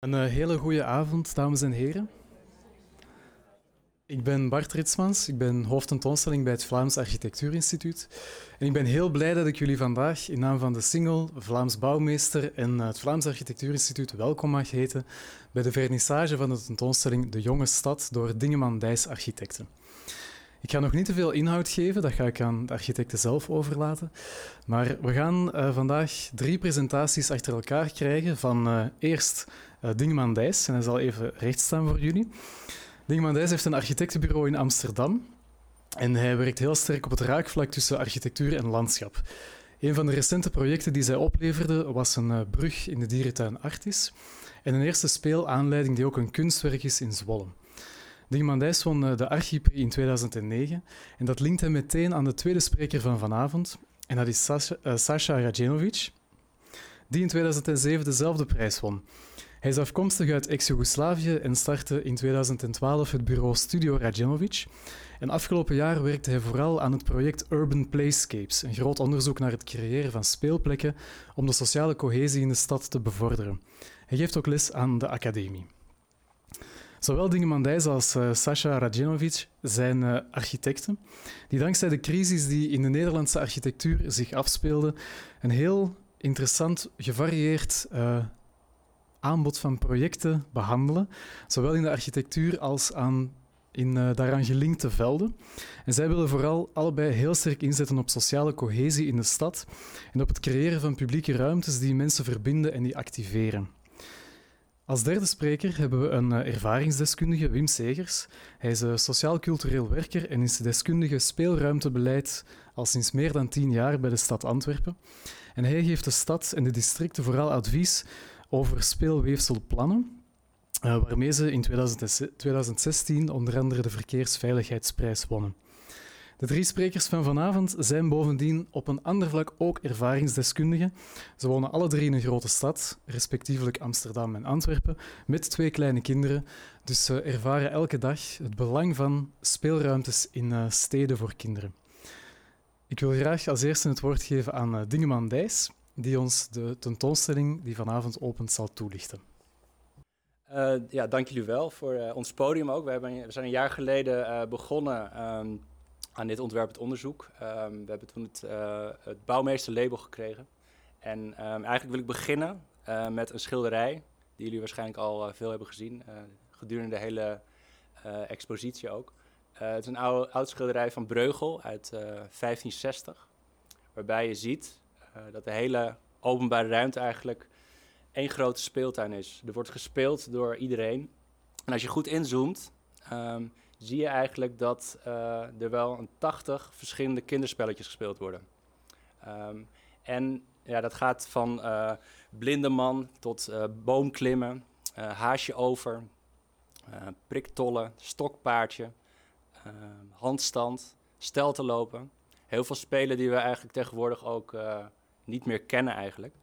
Een uh, hele goede avond, dames en heren. Ik ben Bart Ritsmans, ik ben hoofdtentoonstelling bij het Vlaams Architectuurinstituut. En ik ben heel blij dat ik jullie vandaag in naam van de Single, Vlaams Bouwmeester en het Vlaams Architectuurinstituut welkom mag heten bij de vernissage van de tentoonstelling De Jonge Stad door Dingeman Dijs Architecten. Ik ga nog niet te veel inhoud geven, dat ga ik aan de architecten zelf overlaten. Maar we gaan uh, vandaag drie presentaties achter elkaar krijgen van uh, eerst uh, Dingeman Dijs, en hij zal even recht staan voor jullie. Dingeman Dijs heeft een architectenbureau in Amsterdam en hij werkt heel sterk op het raakvlak tussen architectuur en landschap. Een van de recente projecten die zij opleverde was een brug in de dierentuin Artis en een eerste speelaanleiding die ook een kunstwerk is in Zwolle. Dijs won eh, de Archipri in 2009 en dat linkt hem meteen aan de tweede spreker van vanavond. En dat is Sasha, uh, Sasha Radjenovic, die in 2007 dezelfde prijs won. Hij is afkomstig uit ex-Jugoslavië en startte in 2012 het bureau Studio Radjenovic. En afgelopen jaar werkte hij vooral aan het project Urban Playscapes, een groot onderzoek naar het creëren van speelplekken om de sociale cohesie in de stad te bevorderen. Hij geeft ook les aan de academie. Zowel Dingemandijs als uh, Sasha Radjenovic zijn uh, architecten die dankzij de crisis die in de Nederlandse architectuur zich afspeelde, een heel interessant, gevarieerd uh, aanbod van projecten behandelen, zowel in de architectuur als aan, in daaraan gelinkte velden. En zij willen vooral allebei heel sterk inzetten op sociale cohesie in de stad en op het creëren van publieke ruimtes die mensen verbinden en die activeren. Als derde spreker hebben we een eh, ervaringsdeskundige, Wim Segers. Hij is een sociaal-cultureel werker en is deskundige speelruimtebeleid al sinds meer dan tien jaar bij de stad Antwerpen. En hij geeft de stad en de districten vooral advies over speelweefselplannen, uh, waarmee ze in 2016 onder andere de Verkeersveiligheidsprijs wonnen. De drie sprekers van vanavond zijn bovendien op een ander vlak ook ervaringsdeskundigen. Ze wonen alle drie in een grote stad, respectievelijk Amsterdam en Antwerpen, met twee kleine kinderen. Dus ze ervaren elke dag het belang van speelruimtes in uh, steden voor kinderen. Ik wil graag als eerste het woord geven aan uh, Dingeman Dijs, die ons de tentoonstelling die vanavond opent zal toelichten. Uh, ja, dank jullie wel voor ons podium ook. We, hebben, we zijn een jaar geleden begonnen ehm, aan dit ontwerpend onderzoek. Um, we hebben toen het, uh, het bouwmeesterlabel gekregen. En um, eigenlijk wil ik beginnen uh, met een schilderij, die jullie waarschijnlijk al uh, veel hebben gezien, gedurende de hele expositie ook. het is een oude, oud schilderij van Breugel uit 1560, waarbij je ziet dat de hele openbare ruimte eigenlijk één grote speeltuin is. Er wordt gespeeld door iedereen. En als je goed inzoomt, um, zie je eigenlijk dat uh, er wel een 80 verschillende kinderspelletjes gespeeld worden. Um, en ja, dat gaat van uh, blindeman tot uh, boomklimmen, haasje over, priktollen, stokpaardje, handstand, stel lopen. Heel veel spelen die we eigenlijk tegenwoordig ook niet meer kennen eigenlijk.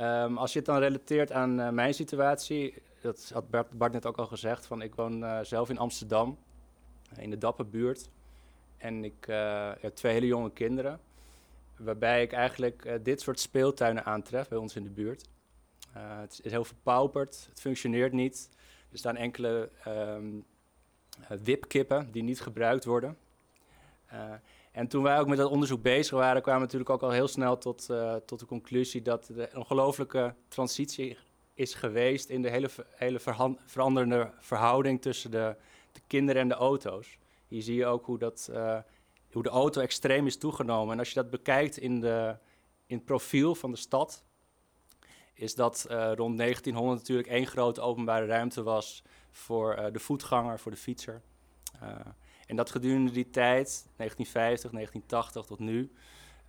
Um, als je het dan relateert aan mijn situatie, dat had Bart, net ook al gezegd, van ik woon uh, zelf in Amsterdam, in de Dapperbuurt. En ik uh, heb twee hele jonge kinderen, waarbij ik eigenlijk uh, dit soort speeltuinen aantref bij ons in de buurt. het is heel verpauperd, het functioneert niet. Er staan enkele um, wipkippen die niet gebruikt worden. en toen wij ook met dat onderzoek bezig waren, kwamen we natuurlijk ook al heel snel tot, tot de conclusie dat de ongelooflijke transitie is geweest in de hele, hele veranderende verhouding tussen de, de, kinderen en de auto's. Hier zie je ook hoe, dat, uh, hoe de auto extreem is toegenomen. En als je dat bekijkt in, de, in het profiel van de stad, is dat uh, rond 1900 natuurlijk één grote openbare ruimte was voor uh, de voetganger, voor de fietser. en dat gedurende die tijd, 1950, 1980 tot nu,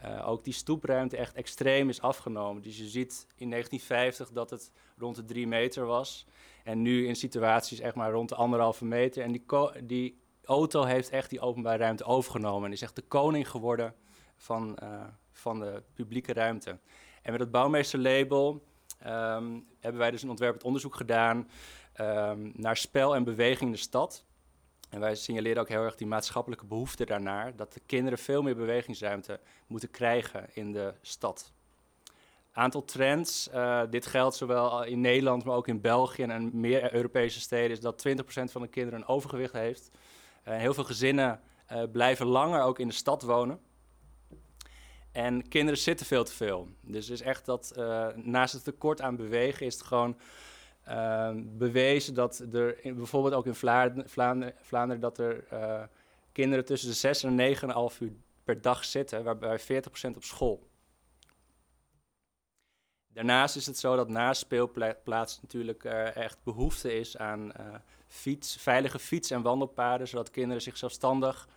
uh, ook die stoepruimte echt extreem is afgenomen. Dus je ziet in 1950 dat het rond de drie meter was. En nu in situaties echt maar rond de anderhalve meter. En die, die auto heeft echt die openbare ruimte overgenomen. En is echt de koning geworden van, uh, van de publieke ruimte. En met het bouwmeesterlabel um, hebben wij dus een ontwerpend onderzoek gedaan um, naar spel en beweging in de stad. En wij signaleren ook heel erg die maatschappelijke behoefte daarnaar, dat de kinderen veel meer bewegingsruimte moeten krijgen in de stad. Aantal trends, dit geldt zowel in Nederland, maar ook in België en meer Europese steden, is dat 20% van de kinderen een overgewicht heeft. heel veel gezinnen blijven langer ook in de stad wonen. En kinderen zitten veel te veel. Dus het is echt dat naast het tekort aan bewegen, is het gewoon bewezen dat er bijvoorbeeld ook in Vlaanderen, Vlaanderen, dat er uh, kinderen tussen de 6 en 9,5 uur per dag zitten, waarbij 40% op school. Daarnaast is het zo dat na speelplaats natuurlijk uh, echt behoefte is aan uh, fiets, veilige fiets- en wandelpaden, zodat kinderen zich zelfstandig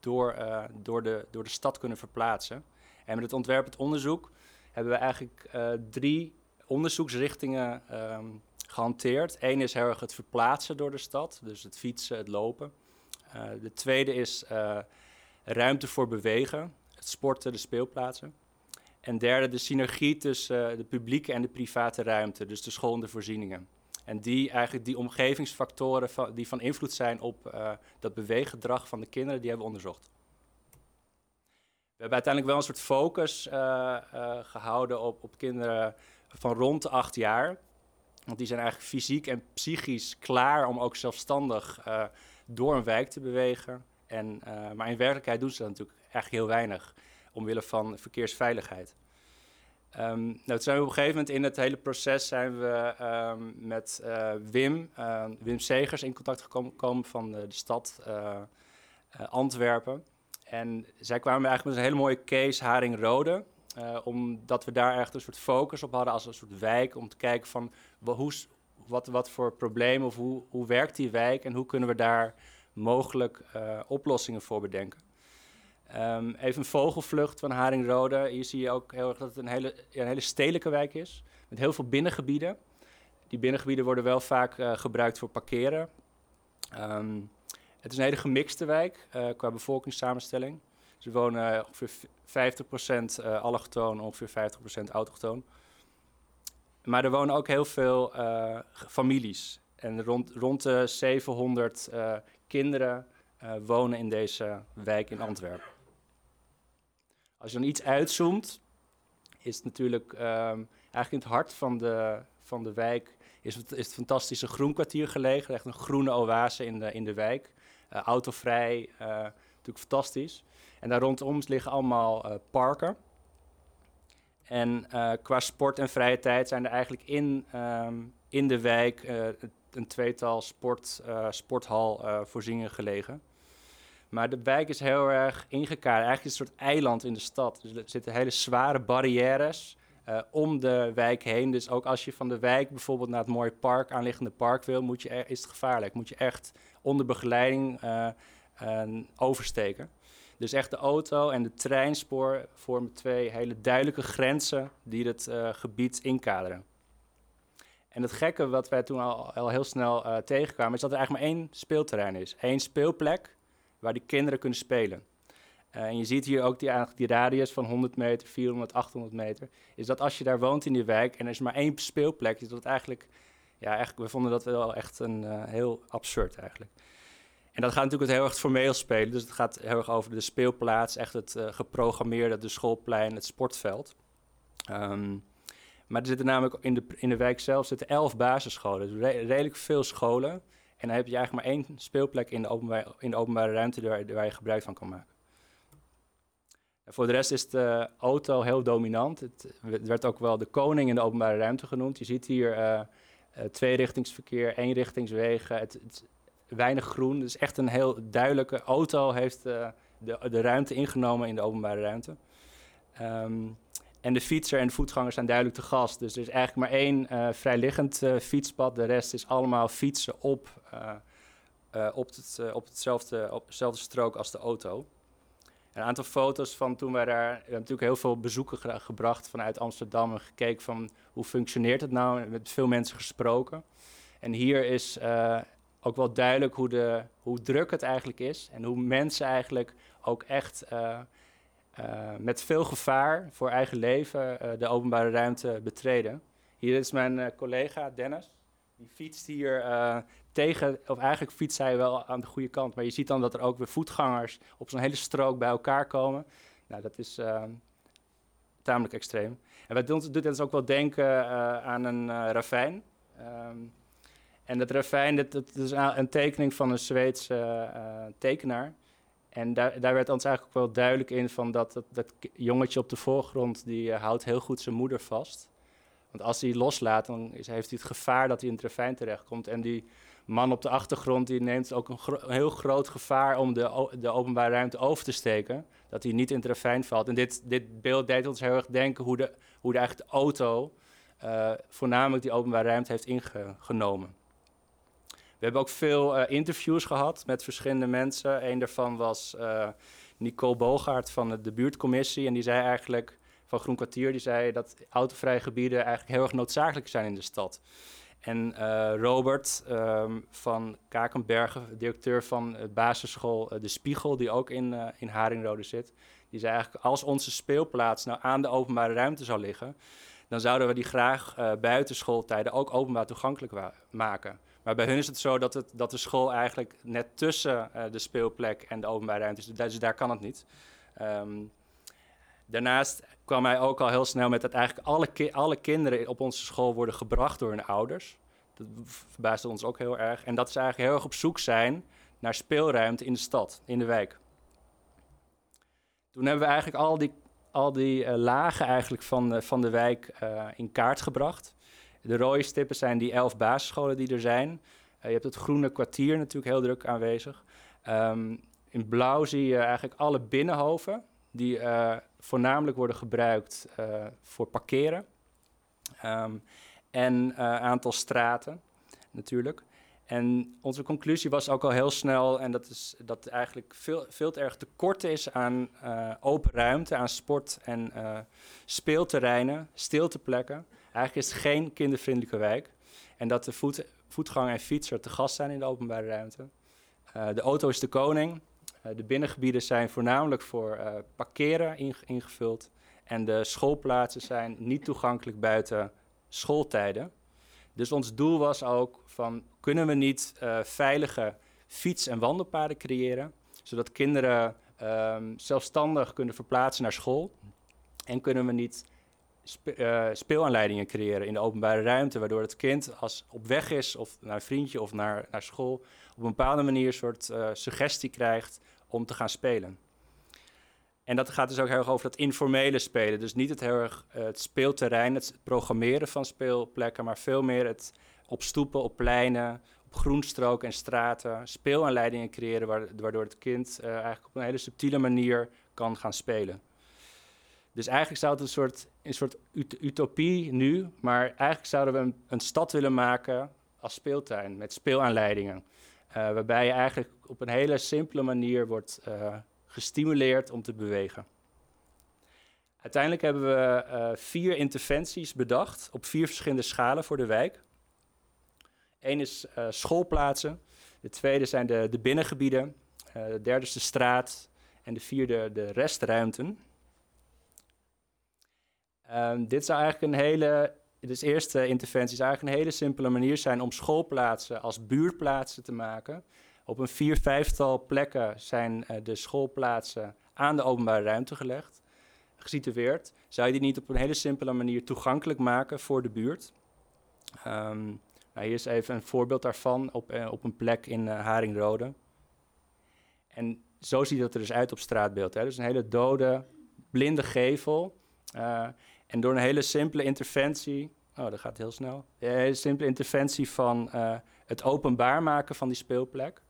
door, door, de, door de stad kunnen verplaatsen. En met het ontwerp, het onderzoek, hebben we eigenlijk drie onderzoeksrichtingen um, gehanteerd. Eén is heel erg het verplaatsen door de stad, dus het fietsen, het lopen. Uh, de tweede is uh, ruimte voor bewegen, het sporten, de speelplaatsen. En derde, de synergie tussen uh, de publieke en de private ruimte, dus de school en de voorzieningen. En die, eigenlijk die omgevingsfactoren die van invloed zijn op dat beweeggedrag van de kinderen, die hebben we onderzocht. We hebben uiteindelijk wel een soort focus gehouden op, op kinderen van rond de acht jaar. Want die zijn eigenlijk fysiek en psychisch klaar om ook zelfstandig uh, door een wijk te bewegen. En, uh, maar in werkelijkheid doen ze dat natuurlijk eigenlijk heel weinig, omwille van verkeersveiligheid. Um, nou, toen zijn we op een gegeven moment in het hele proces zijn we um, met uh, Wim, Wim Segers, in contact gekomen van de, de stad Antwerpen. En zij kwamen eigenlijk met een hele mooie case Haringrode. Uh, omdat we daar echt een soort focus op hadden als een soort wijk. Om te kijken van hoe, wat, wat voor problemen of hoe, hoe werkt die wijk en hoe kunnen we daar mogelijk uh, oplossingen voor bedenken. Um, even een vogelvlucht van Haringrode. Hier zie je ook heel erg dat het een hele, een hele stedelijke wijk is. Met heel veel binnengebieden. Die binnengebieden worden wel vaak uh, gebruikt voor parkeren. Um, het is een hele gemixte wijk uh, qua bevolkingssamenstelling. Ze wonen ongeveer 50% uh, allochtoon, ongeveer 50% autochtoon. Maar er wonen ook heel veel uh, families. En rond, rond de 700 uh, kinderen uh, wonen in deze wijk in Antwerpen. Als je dan iets uitzoomt, is het natuurlijk um, eigenlijk in het hart van de, van de wijk is het, is het fantastische groenkwartier gelegen. Echt een groene oase in de, in de wijk. autovrij, natuurlijk fantastisch. En daar rondom liggen allemaal uh, parken. En uh, qua sport en vrije tijd zijn er eigenlijk in, um, in de wijk uh, een tweetal sport, sporthalvoorzieningen gelegen. Maar de wijk is heel erg ingekaderd. Eigenlijk is het een soort eiland in de stad. Dus er zitten hele zware barrières uh, om de wijk heen. Dus ook als je van de wijk bijvoorbeeld naar het mooie park, aanliggende park wil, moet je is het gevaarlijk. Moet je echt onder begeleiding uh, uh, oversteken. Dus echt de auto en de treinspoor vormen twee hele duidelijke grenzen die het uh, gebied inkaderen. En het gekke wat wij toen al, al heel snel uh, tegenkwamen, is dat er eigenlijk maar één speelterrein is. Eén speelplek waar die kinderen kunnen spelen. Uh, en je ziet hier ook die, die radius van 100 meter, 400, 800 meter. Is dat als je daar woont in die wijk en er is maar één speelplek, is dat eigenlijk... Ja, eigenlijk, we vonden dat wel echt een heel absurd eigenlijk. En dat gaat natuurlijk heel erg formeel spelen. Dus het gaat heel erg over de speelplaats, echt het uh, geprogrammeerde, de schoolplein, het sportveld. Um, maar er zitten namelijk in de, in de wijk zelf zitten elf basisscholen. Dus re redelijk veel scholen. En dan heb je eigenlijk maar één speelplek in de, openbare, in de openbare ruimte waar, waar, je gebruik van kan maken. En voor de rest is de auto heel dominant. Het, werd ook wel de koning in de openbare ruimte genoemd. Je ziet hier uh, tweerichtingsverkeer, eenrichtingswegen. Het, weinig groen. Dus echt een heel duidelijke auto heeft uh, de, de ruimte ingenomen in de openbare ruimte. Um, en de fietser en de voetganger zijn duidelijk te gast. Dus er is eigenlijk maar één uh, vrijliggend uh, fietspad. De rest is allemaal fietsen op, op, het, op, hetzelfde, op dezelfde strook als de auto. Een aantal foto's van toen wij daar... We hebben natuurlijk heel veel bezoeken ge gebracht vanuit Amsterdam... en gekeken van hoe functioneert het nou. Met veel mensen gesproken. En hier is ook wel duidelijk hoe, de, hoe druk het eigenlijk is en hoe mensen eigenlijk ook echt uh, uh, met veel gevaar voor eigen leven uh, de openbare ruimte betreden. Hier is mijn collega Dennis. Die fietst hier tegen, of eigenlijk fietst hij wel aan de goede kant, maar je ziet dan dat er ook weer voetgangers op zo'n hele strook bij elkaar komen. Nou, dat is tamelijk extreem. En wat doet, doet ook wel denken aan een ravijn. Ehm, en dat ravijn, dat, is een tekening van een Zweedse tekenaar. En daar, daar, werd ons eigenlijk wel duidelijk in van dat, dat, jongetje op de voorgrond, die houdt heel goed zijn moeder vast. Want als hij loslaat, dan is, heeft hij het gevaar dat hij in het ravijn terechtkomt. En die man op de achtergrond die neemt ook een, heel groot gevaar om de, de, openbare ruimte over te steken. Dat hij niet in het ravijn valt. En dit, dit beeld deed ons heel erg denken hoe de, hoe de, eigenlijk de auto voornamelijk die openbare ruimte heeft ingenomen. We hebben ook veel uh, interviews gehad met verschillende mensen. Een daarvan was uh, Nicole Bogaert van de, buurtcommissie. En die zei eigenlijk van Groen Kwartier, die zei dat autovrije gebieden eigenlijk heel erg noodzakelijk zijn in de stad. En uh, Robert um, van Kakenbergen, directeur van de basisschool uh, De Spiegel, die ook in, uh, in Haringrode zit, die zei eigenlijk als onze speelplaats nou aan de openbare ruimte zou liggen, dan zouden we die graag buiten schooltijden ook openbaar toegankelijk maken. Maar bij hun is het zo dat, het, dat de school eigenlijk net tussen de speelplek en de openbare ruimte is, dus daar kan het niet. Um, Daarnaast kwam hij ook al heel snel met dat eigenlijk alle, alle kinderen op onze school worden gebracht door hun ouders. Dat verbaasde ons ook heel erg. En dat ze eigenlijk heel erg op zoek zijn naar speelruimte in de stad, in de wijk. Toen hebben we eigenlijk al die, al die uh, lagen eigenlijk van, uh, van de wijk uh, in kaart gebracht. De rode stippen zijn die elf basisscholen die er zijn. je hebt het groene kwartier natuurlijk heel druk aanwezig. Um, in blauw zie je eigenlijk alle binnenhoven die uh, voornamelijk worden gebruikt uh, voor parkeren. Um, en een aantal straten natuurlijk. En onze conclusie was ook al heel snel, en dat is dat eigenlijk veel, veel te erg tekort is aan open ruimte, aan sport- en speelterreinen, stilteplekken. Eigenlijk is het geen kindervriendelijke wijk. En dat de voet, voetganger en fietser te gast zijn in de openbare ruimte. de auto is de koning. Eh, de binnengebieden zijn voornamelijk voor uh, parkeren ingevuld. En de schoolplaatsen zijn niet toegankelijk buiten schooltijden. Dus ons doel was ook van, kunnen we niet veilige fiets- en wandelpaden creëren, zodat kinderen um, zelfstandig kunnen verplaatsen naar school? En kunnen we niet uh, speelaanleidingen creëren in de openbare ruimte, waardoor het kind als op weg is of naar een vriendje of naar, naar school, op een bepaalde manier een soort uh, suggestie krijgt om te gaan spelen. En dat gaat dus ook heel erg over dat informele spelen. Dus niet het heel erg uh, het speelterrein, het programmeren van speelplekken, maar veel meer het op stoepen, op pleinen, op groenstroken en straten speelaanleidingen creëren, waardoor het kind eigenlijk op een hele subtiele manier kan gaan spelen. Dus eigenlijk zou het een soort, een soort ut utopie nu, maar eigenlijk zouden we een, stad willen maken als speeltuin met speelaanleidingen. Uh, waarbij je eigenlijk op een hele simpele manier wordt uh, gestimuleerd om te bewegen. Uiteindelijk hebben we uh, vier interventies bedacht op vier verschillende schalen voor de wijk. Eén is schoolplaatsen, de tweede zijn de, de binnengebieden, de derde is de straat en de vierde de restruimten. Um, dit zou eigenlijk een hele dus eerste interventie is eigenlijk een hele simpele manier zijn om schoolplaatsen als buurtplaatsen te maken. Op een vier, vijftal plekken zijn uh, de schoolplaatsen aan de openbare ruimte gelegd, gesitueerd. Zou je die niet op een hele simpele manier toegankelijk maken voor de buurt? Um, nou, hier is even een voorbeeld daarvan op, uh, op een plek in uh, Haringrode. En zo ziet het er dus uit op straatbeeld. Hè? Dus een hele dode, blinde gevel. En door een hele simpele interventie, oh dat gaat heel snel, een hele simpele interventie van uh, het openbaar maken van die speelplek,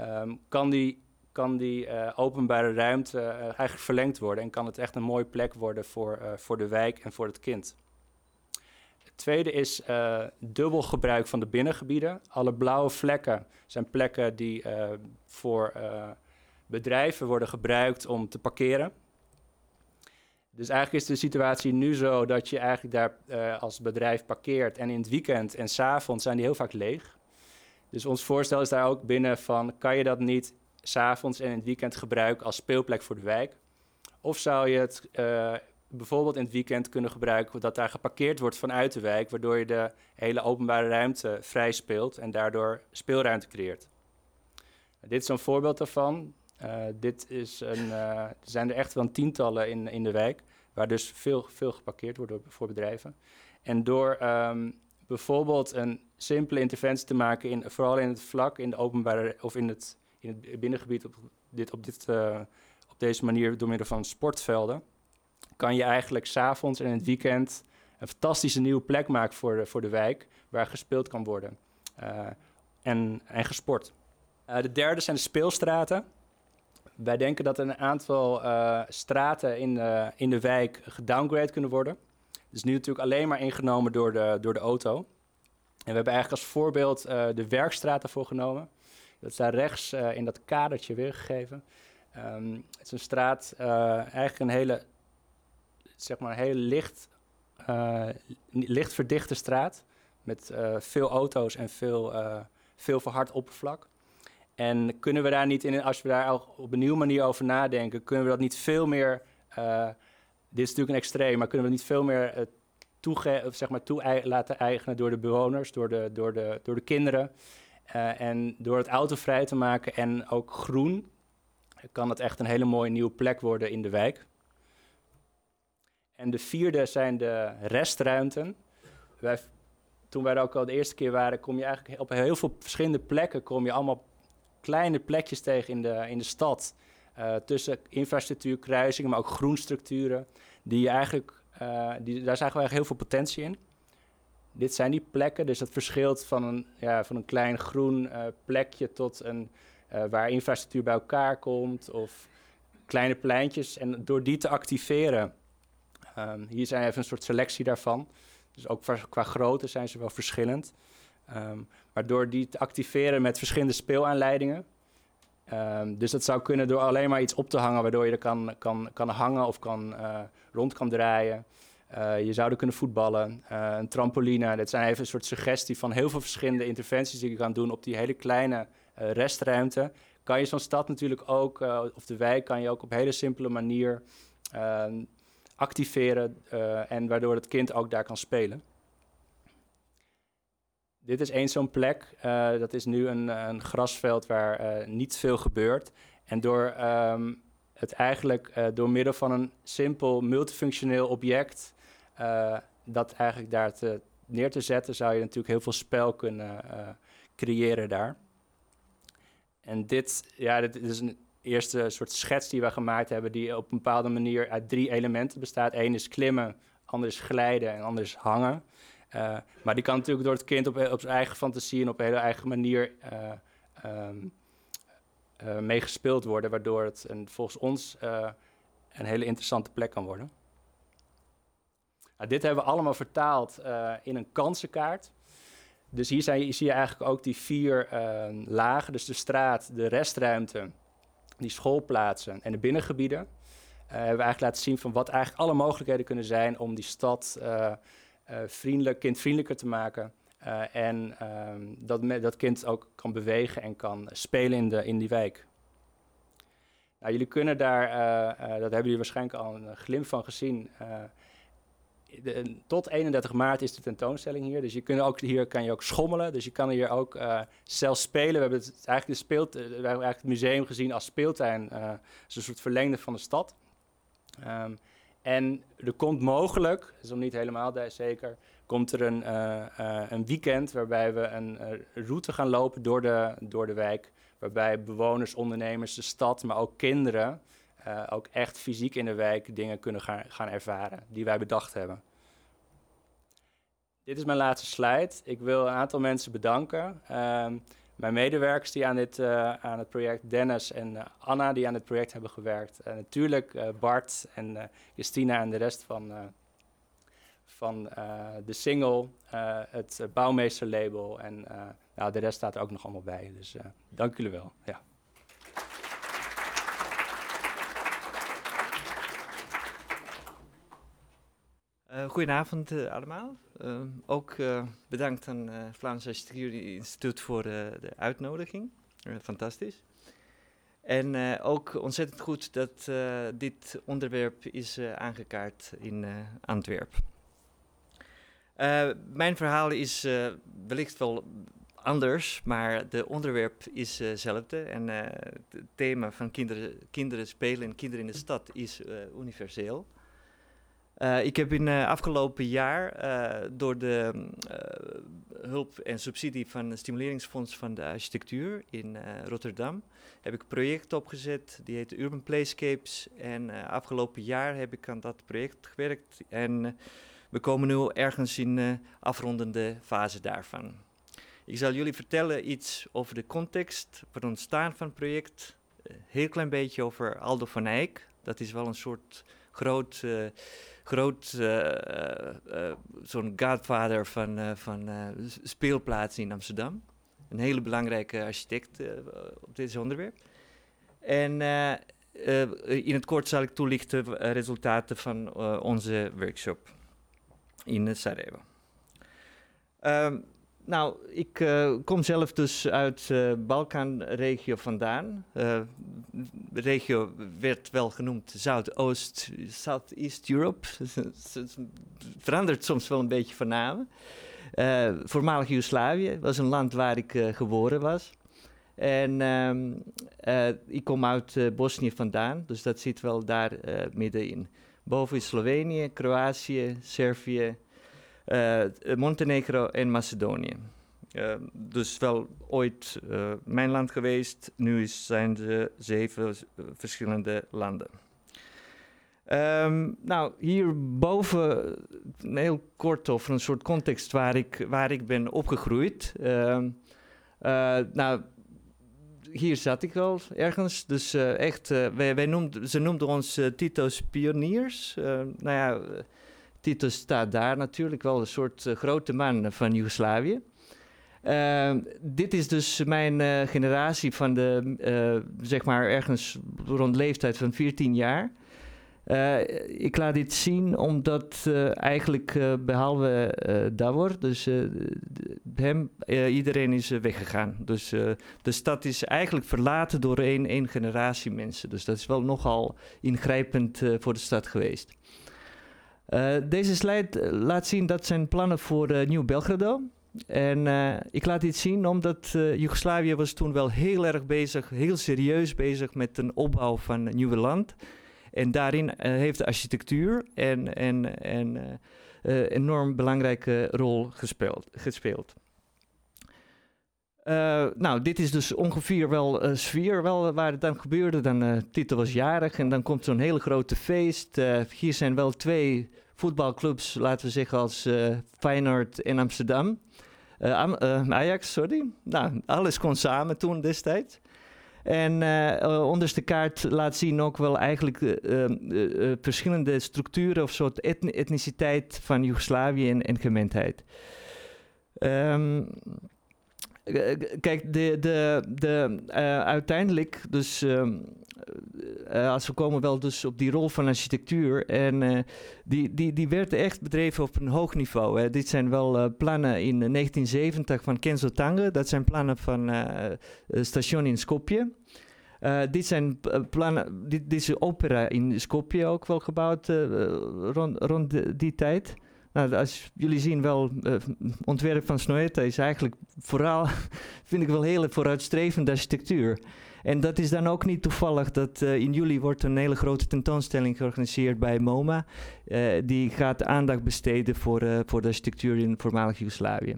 um, kan die, kan die uh, openbare ruimte uh, eigenlijk verlengd worden en kan het echt een mooie plek worden voor, voor de wijk en voor het kind. Het tweede is dubbel gebruik van de binnengebieden. Alle blauwe vlekken zijn plekken die voor bedrijven worden gebruikt om te parkeren. Dus eigenlijk is de situatie nu zo dat je eigenlijk daar uh, als bedrijf parkeert en in het weekend en s'avonds zijn die heel vaak leeg. Dus ons voorstel is daar ook binnen van, kan je dat niet s'avonds en in het weekend gebruiken als speelplek voor de wijk? Of zou je het uh, bijvoorbeeld in het weekend kunnen gebruiken dat daar geparkeerd wordt vanuit de wijk, waardoor je de hele openbare ruimte vrij speelt en daardoor speelruimte creëert. Dit is een voorbeeld daarvan. Uh, dit is een, uh, er zijn er echt wel tientallen in, in de wijk. waar dus veel, veel geparkeerd wordt voor bedrijven. En door ehm, bijvoorbeeld een simpele interventie te maken, in, vooral in het vlak, in de openbare of in het, in het binnengebied, op, dit, op, dit, uh, op deze manier door middel van sportvelden, kan je eigenlijk s'avonds en in het weekend een fantastische nieuwe plek maken voor de, voor de wijk, waar gespeeld kan worden en, en gesport. De derde zijn de speelstraten. Wij denken dat een aantal uh, straten in de, in de wijk gedowngrade kunnen worden. Dus nu natuurlijk alleen maar ingenomen door de, door de auto. En we hebben eigenlijk als voorbeeld uh, de werkstraat ervoor genomen. Dat is daar rechts uh, in dat kadertje weergegeven. Um, het is een straat, eigenlijk een hele, zeg maar, hele licht, licht verdichte straat. Met veel auto's en veel, veel verhard oppervlak. En kunnen we daar niet in, als we daar op een nieuwe manier over nadenken, kunnen we dat niet veel meer. Uh, dit is natuurlijk een extreem, maar kunnen we niet veel meer uh, toege zeg maar, toe laten eigenen door de bewoners, door de, door de, door de kinderen. Uh, en door het autovrij te maken en ook groen, kan het echt een hele mooie nieuwe plek worden in de wijk. En de vierde zijn de restruimten. Wij, toen wij er ook al de eerste keer waren, kom je eigenlijk op heel veel verschillende plekken kom je allemaal kleine plekjes tegen in de, in de stad. Uh, tussen infrastructuurkruisingen, maar ook groenstructuren. Die eigenlijk, uh, die, daar zagen we eigenlijk heel veel potentie in. Dit zijn die plekken, dus dat verschilt van een, ja, van een klein groen uh, plekje tot een waar infrastructuur bij elkaar komt. Of kleine pleintjes. En door die te activeren, um, hier zijn even een soort selectie daarvan. Dus ook qua grootte zijn ze wel verschillend. Um, maar door die te activeren met verschillende speelaanleidingen. Um, dus dat zou kunnen door alleen maar iets op te hangen, waardoor je er kan, kan, kan hangen of kan, uh, rond kan draaien. Uh, je zou er kunnen voetballen, uh, een trampoline. Dat zijn even een soort suggestie van heel veel verschillende interventies die je kan doen op die hele kleine restruimte. Kan je zo'n stad natuurlijk ook, of de wijk, kan je ook op hele simpele manier ehm, activeren. en waardoor het kind ook daar kan spelen. Dit is één zo'n plek. Uh, dat is nu een, een grasveld waar uh, niet veel gebeurt. En door um, het eigenlijk uh, door middel van een simpel multifunctioneel object dat eigenlijk daar te, neer te zetten, zou je natuurlijk heel veel spel kunnen creëren daar. En dit, ja, dit is een eerste soort schets die we gemaakt hebben, die op een bepaalde manier uit drie elementen bestaat. Eén is klimmen, ander is glijden en ander is hangen. Uh, maar die kan natuurlijk door het kind op, op zijn eigen fantasie en op een hele eigen manier uh, um, meegespeeld worden, waardoor het een, volgens ons een hele interessante plek kan worden. Nou, dit hebben we allemaal vertaald in een kansenkaart. Dus hier zie je eigenlijk ook die vier lagen, dus de straat, de restruimte, die schoolplaatsen en de binnengebieden. hebben we eigenlijk laten zien van wat eigenlijk alle mogelijkheden kunnen zijn om die stad vriendelijk, kindvriendelijker te maken. Uh, en um, dat dat kind ook kan bewegen en kan spelen in, de, in die wijk. Nou, jullie kunnen daar, uh, dat hebben jullie waarschijnlijk al een glimp van gezien. Tot 31 maart is de tentoonstelling hier. Dus je kunt ook, hier kan je ook schommelen. Dus je kan hier ook zelf spelen. We hebben het, eigenlijk, de speelt, we hebben eigenlijk het museum gezien als speeltuin. als een soort verlengde van de stad. Um, en er komt mogelijk, dat is nog niet helemaal zeker, komt er een, uh, uh, een weekend waarbij we een uh, route gaan lopen door de, door de wijk. Waarbij bewoners, ondernemers, de stad, maar ook kinderen ook echt fysiek in de wijk dingen kunnen gaan, gaan ervaren die wij bedacht hebben. Dit is mijn laatste slide. Ik wil een aantal mensen bedanken. Mijn medewerkers die aan, dit, uh, aan het project, Dennis en uh, Anna, die aan het project hebben gewerkt. En natuurlijk uh, Bart en Justina en de rest van, van de single, het bouwmeesterlabel en nou, de rest staat er ook nog allemaal bij. Dus dank jullie wel. Ja. Goedenavond allemaal. Uh, ook bedankt aan het Vlaams Architectuur Instituut voor de uitnodiging. fantastisch. En ook ontzettend goed dat dit onderwerp is aangekaart in Antwerpen. mijn verhaal is wellicht wel anders, maar de onderwerp is hetzelfde. en het thema van kinderen, kinderen spelen en kinderen in de stad is universeel. Uh, ik heb in uh, afgelopen jaar uh, door de hulp en subsidie van het Stimuleringsfonds van de Architectuur in Rotterdam heb ik een project opgezet, die heet Urban Playscapes. En afgelopen jaar heb ik aan dat project gewerkt en we komen nu ergens in de afrondende fase daarvan. Ik zal jullie vertellen iets over de context, het ontstaan van het project, een heel klein beetje over Aldo van Eyck. Dat is wel een soort groot groot, uh, uh, zo'n godfather van, van speelplaatsen in Amsterdam. Een hele belangrijke architect op dit onderwerp. En in het kort zal ik toelichten resultaten van onze workshop in Sarajevo. Um, nou, ik uh, kom zelf dus uit de uh, Balkanregio vandaan. Uh, de regio werd wel genoemd Zuidoost, Southeast Europe. Het verandert soms wel een beetje van namen. voormalig Joegoslavië was een land waar ik geboren was. En um, ik kom uit Bosnië vandaan, dus dat zit wel daar middenin. Boven is Slovenië, Kroatië, Servië, Montenegro en Macedonië. Uh, dus wel ooit uh, mijn land geweest, nu zijn er zeven verschillende landen. Um, nou, hierboven een heel kort over een soort context waar ik, waar ik ben opgegroeid. Uh, nou, hier zat ik al ergens. Dus echt, wij, wij noemden, ze noemden ons Tito's pioniers. nou ja, Tito staat daar natuurlijk wel een soort uh, grote man van Joegoslavië. Uh, dit is dus mijn uh, generatie van de, uh, zeg maar ergens rond leeftijd van 14 jaar. ik laat dit zien omdat eigenlijk behalve Davor, dus hem, iedereen is weggegaan. Dus de stad is eigenlijk verlaten door één, één generatie mensen. Dus dat is wel nogal ingrijpend voor de stad geweest. Uh, deze slide eh, laat zien dat zijn plannen voor uh, Nieuw Belgrado. En ik laat dit zien omdat Joegoslavië was toen wel heel erg bezig, heel serieus bezig met een opbouw van een nieuwe land. En daarin heeft de architectuur een en, en, enorm belangrijke rol gespeeld. gespeeld. Uh, nou, dit is dus ongeveer wel uh, sfeer wel, waar het dan gebeurde. Dan, uh, Tito was jarig en dan komt zo'n hele grote feest. hier zijn wel twee voetbalclubs, laten we zeggen, als Feyenoord in Amsterdam. Am Ajax, sorry. Nou, alles kon samen toen destijds. En onderste kaart laat zien ook wel eigenlijk verschillende structuren of soort etniciteit van Joegoslavië en, en Kijk, de, de, de, uh, uiteindelijk, dus uh, als we komen wel dus op die rol van architectuur. En die, die, die werd echt bedreven op een hoog niveau. Hè. Dit zijn wel plannen in 1970 van Kenzo Tange. Dat zijn plannen van station in Skopje. dit zijn plannen, dit, is opera in Skopje ook wel gebouwd rond die tijd. Nou, als jullie zien wel, uh, ontwerp van Snoeta is eigenlijk vooral, vind ik wel heel vooruitstrevende architectuur. En dat is dan ook niet toevallig dat uh, in juli wordt een hele grote tentoonstelling georganiseerd bij MoMA. Uh, die gaat aandacht besteden voor, voor de architectuur in voormalig Joegoslavië.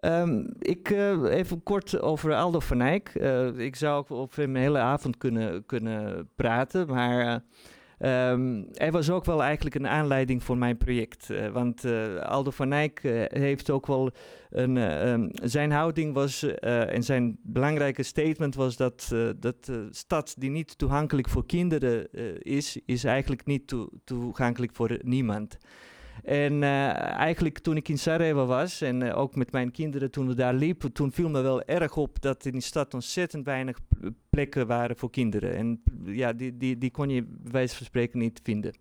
Um, ik even kort over Aldo van Eyck. ik zou ook over hem een hele avond kunnen, kunnen praten, maar Um, hij was ook wel eigenlijk een aanleiding voor mijn project. Uh, want uh, Aldo van Eyck uh, heeft ook wel een. Zijn houding was. en zijn belangrijke statement was dat. dat stad die niet toegankelijk voor kinderen is. is eigenlijk niet to toegankelijk voor niemand. En uh, eigenlijk toen ik in Sarajevo was en uh, ook met mijn kinderen toen we daar liepen, toen viel me wel erg op dat in die stad ontzettend weinig plekken waren voor kinderen. En ja, die, die, die kon je wijze van spreken niet vinden.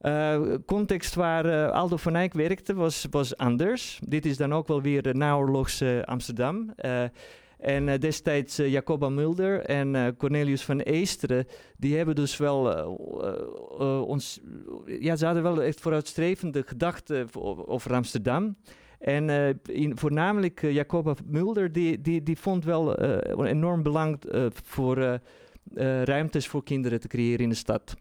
Uh, context waar Aldo van Eyck werkte was, was anders. Dit is dan ook wel weer de naoorlogse Amsterdam. En uh, destijds uh, Jacoba Mulder en uh, Cornelius van Eesteren, die hebben dus wel ons, ja, ze hadden wel echt vooruitstrevende gedachten over Amsterdam. En voornamelijk Jacoba Mulder, die, die, die vond wel enorm belang voor ruimtes voor kinderen te creëren in de stad.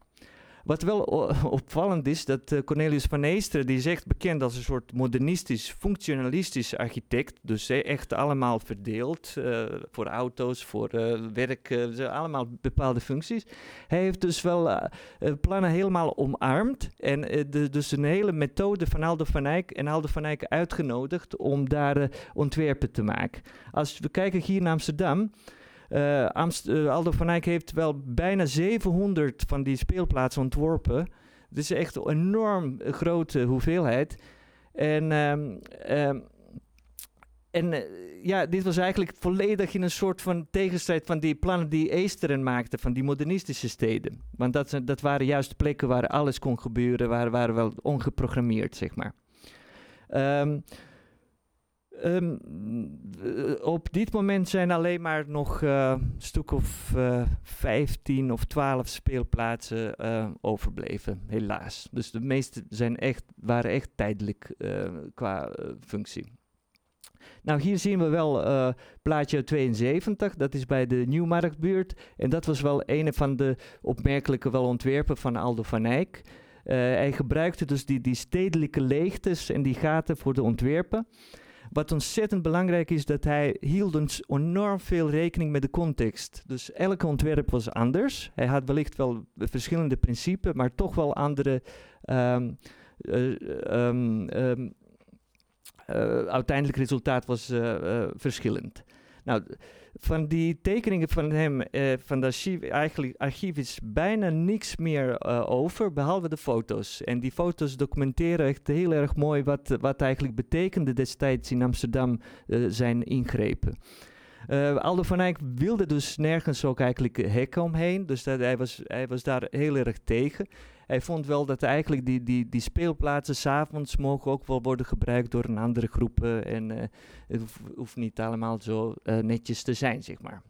Wat wel opvallend is, dat uh, Cornelius van Eesteren, die echt bekend als een soort modernistisch, functionalistisch architect. Dus echt allemaal verdeeld uh, voor auto's, voor werk, allemaal bepaalde functies. Hij heeft dus wel plannen helemaal omarmd en de, dus een hele methode van Aldo van Eyck en Aldo van Eyck uitgenodigd om daar ontwerpen te maken. Als we kijken hier naar Amsterdam, uh, Aldo van Eyck heeft wel bijna 700 van die speelplaatsen ontworpen. Is echt een enorm grote hoeveelheid. En, um, um, en ja, dit was eigenlijk volledig in een soort van tegenstrijd van die plannen die Eesteren maakte, van die modernistische steden. Want dat, dat waren juist plekken waar alles kon gebeuren, waar waren wel ongeprogrammeerd, zeg maar. Um, Um, op dit moment zijn alleen maar nog uh, een stuk of uh, eh, 15 of 12 speelplaatsen uh, overbleven, helaas. Dus de meeste zijn echt, waren echt tijdelijk qua functie. Nou, hier zien we wel plaatje 72, dat is bij de Nieuwmarktbuurt. En dat was wel een van de opmerkelijke wel ontwerpen van Aldo van Eyck. hij gebruikte dus die, die stedelijke leegtes en die gaten voor de ontwerpen. Wat ontzettend belangrijk is, dat hij hield ons enorm veel rekening met de context. Dus elke ontwerp was anders. Hij had wellicht wel verschillende principes, maar toch wel andere um, um, uiteindelijk resultaat was uh, verschillend. Nou, van die tekeningen van hem, uh, van de archief, eigenlijk, archief is bijna niks meer uh, over, behalve de foto's. En die foto's documenteren echt heel erg mooi wat, wat eigenlijk betekende destijds in Amsterdam uh, zijn ingrepen. Uh, Aldo van Eyck wilde dus nergens ook eigenlijk hekken omheen. Dus dat, hij, was, hij was daar heel erg tegen. Hij vond wel dat eigenlijk die, die, die speelplaatsen s'avonds mogen ook wel worden gebruikt door een andere groepen. En uh, het hoeft, niet allemaal zo uh, netjes te zijn, zeg maar.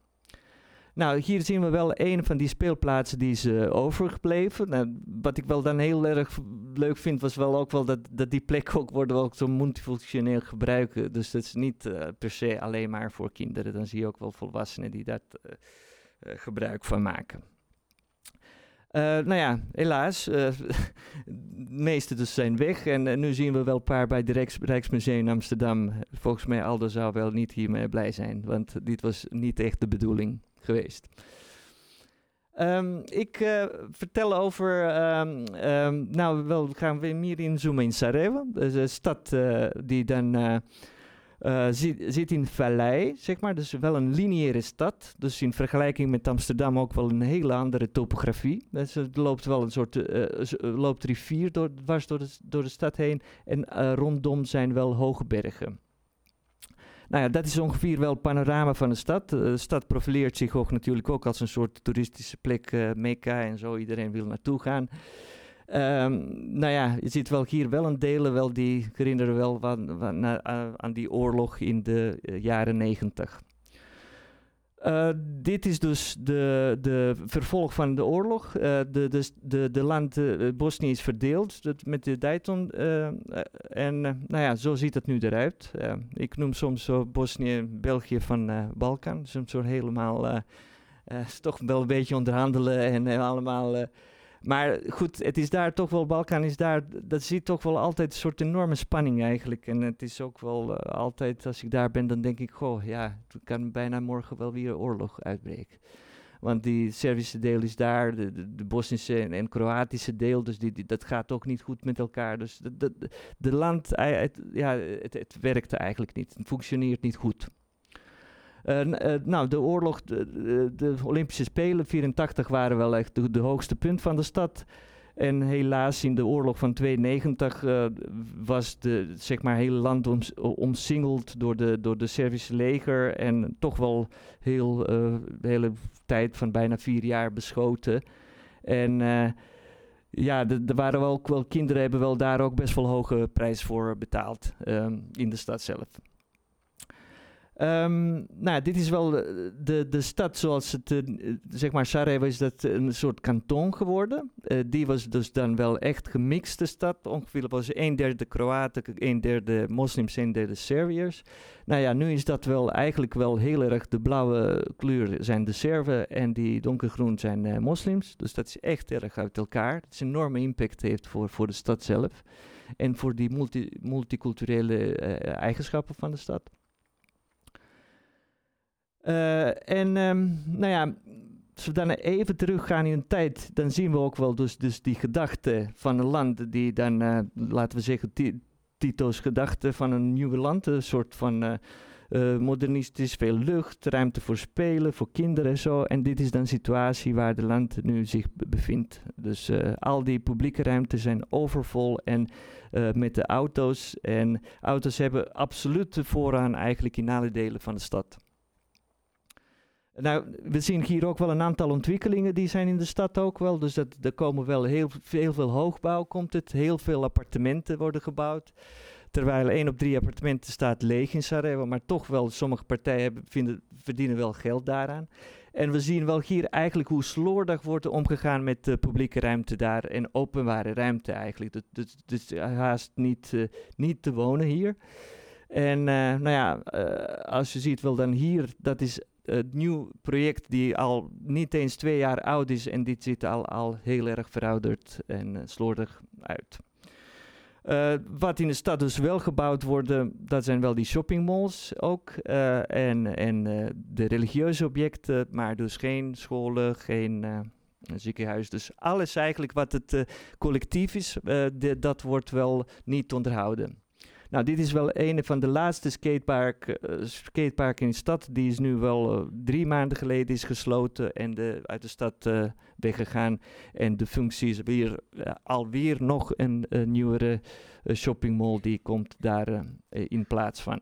Nou, hier zien we wel een van die speelplaatsen die is uh, overgebleven. Nou, wat ik wel dan heel erg leuk vind, was wel ook wel dat, dat die plekken ook worden ook zo multifunctioneel gebruiken. Dus dat is niet per se alleen maar voor kinderen. Dan zie je ook wel volwassenen die daar gebruik van maken. Uh, nou ja, helaas. De meeste dus zijn weg. En uh, nu zien we wel een paar bij het Rijks, Rijksmuseum Amsterdam. Volgens mij Aldo zou wel niet hiermee blij zijn. Want dit was niet echt de bedoeling geweest. Um, ik vertel over, um, um, nou wel, gaan we meer inzoomen in Sarajevo. Dus een stad die dan uh, zit, zit, in vallei, zeg maar. Dus wel een lineaire stad. Dus in vergelijking met Amsterdam ook wel een hele andere topografie. Dus er loopt wel een soort uh, loopt rivier door, dwars door de, door de stad heen. En rondom zijn wel hoge bergen. Nou ja, dat is ongeveer wel het panorama van de stad. De stad profileert zich ook natuurlijk ook als een soort toeristische plek, uh, Mekka en zo. Iedereen wil naartoe gaan. Um, nou ja, je ziet wel hier wel een delen wel die herinneren wel van, uh, aan die oorlog in de uh, jaren negentig. Uh, dit is dus de, de vervolg van de oorlog. de, de, de, de land Bosnië is verdeeld met de Dayton. en nou ja, zo ziet het nu eruit. ik noem soms zo Bosnië België van Balkan. Soms zo helemaal toch wel een beetje onderhandelen en allemaal maar goed, het is daar toch wel, Balkan is daar, dat ziet toch wel altijd een soort enorme spanning eigenlijk. En het is ook wel uh, altijd, als ik daar ben, dan denk ik, goh, ja, het kan bijna morgen wel weer oorlog uitbreken. Want die Servische deel is daar, de, de, Bosnische en, Kroatische deel, dus die, dat gaat ook niet goed met elkaar. Dus de, land, ja, het, het werkt eigenlijk niet, het functioneert niet goed. Uh, nou, de oorlog, de, de, Olympische Spelen, 84 waren wel echt de, hoogste punt van de stad. En helaas in de oorlog van 92 uh, was de zeg maar, hele land om, omsingeld door de, door de Servische leger. En toch wel heel, hele tijd van bijna vier jaar beschoten. En ja, er waren wel ook wel kinderen hebben wel daar ook best wel hoge prijs voor betaald um, in de stad zelf. Um, nou, dit is wel de, de stad zoals het, uh, zeg maar, Sarajevo is dat een soort kanton geworden. Uh, die was dus dan wel echt gemixte stad. Ongeveer was een derde Kroaten, een derde moslims, een derde Serviërs. Nou ja, nu is dat wel eigenlijk wel heel erg, de blauwe kleur zijn de Serven en die donkergroen zijn uh, moslims. Dus dat is echt erg uit elkaar. Dat is een enorme impact heeft voor, voor de stad zelf. En voor die multi, multiculturele eigenschappen van de stad. Uh, en um, nou ja, als we dan even teruggaan in de tijd, dan zien we ook wel dus, dus die gedachte van een land die dan, uh, laten we zeggen, Tito's gedachte van een nieuwe land, een soort van uh, modernistisch, veel lucht, ruimte voor spelen, voor kinderen en zo. En dit is dan de situatie waar de land nu zich bevindt. Dus al die publieke ruimte zijn overvol en met de auto's. En auto's hebben absoluut de eigenlijk in alle delen van de stad. Nou, we zien hier ook wel een aantal ontwikkelingen die zijn in de stad ook wel. Dus dat, er komen wel heel, veel hoogbouw, komt het. Heel veel appartementen worden gebouwd. Terwijl één op drie appartementen staat leeg in Sarajevo. Maar toch wel, sommige partijen vinden, verdienen wel geld daaraan. En we zien wel hier eigenlijk hoe slordig wordt omgegaan met de publieke ruimte daar. En openbare ruimte eigenlijk. Dus, dus, haast niet, uh, niet te wonen hier. En uh, nou ja, uh, als je ziet wel dan hier, dat is het nieuw project die al niet eens twee jaar oud is en dit ziet al, al heel erg verouderd en uh, slordig uit. Uh, wat in de stad dus wel gebouwd wordt, dat zijn wel die shoppingmalls ook uh, en, en de religieuze objecten, maar dus geen scholen, geen ziekenhuis. Dus alles eigenlijk wat het collectief is, dat wordt wel niet onderhouden. Nou, dit is wel een van de laatste skatepark, uh, skateparken in de stad. Die is nu wel uh, drie maanden geleden is gesloten en de, uit de stad uh, weggegaan. En de functie is weer alweer nog een nieuwere shoppingmall die komt daar in plaats van.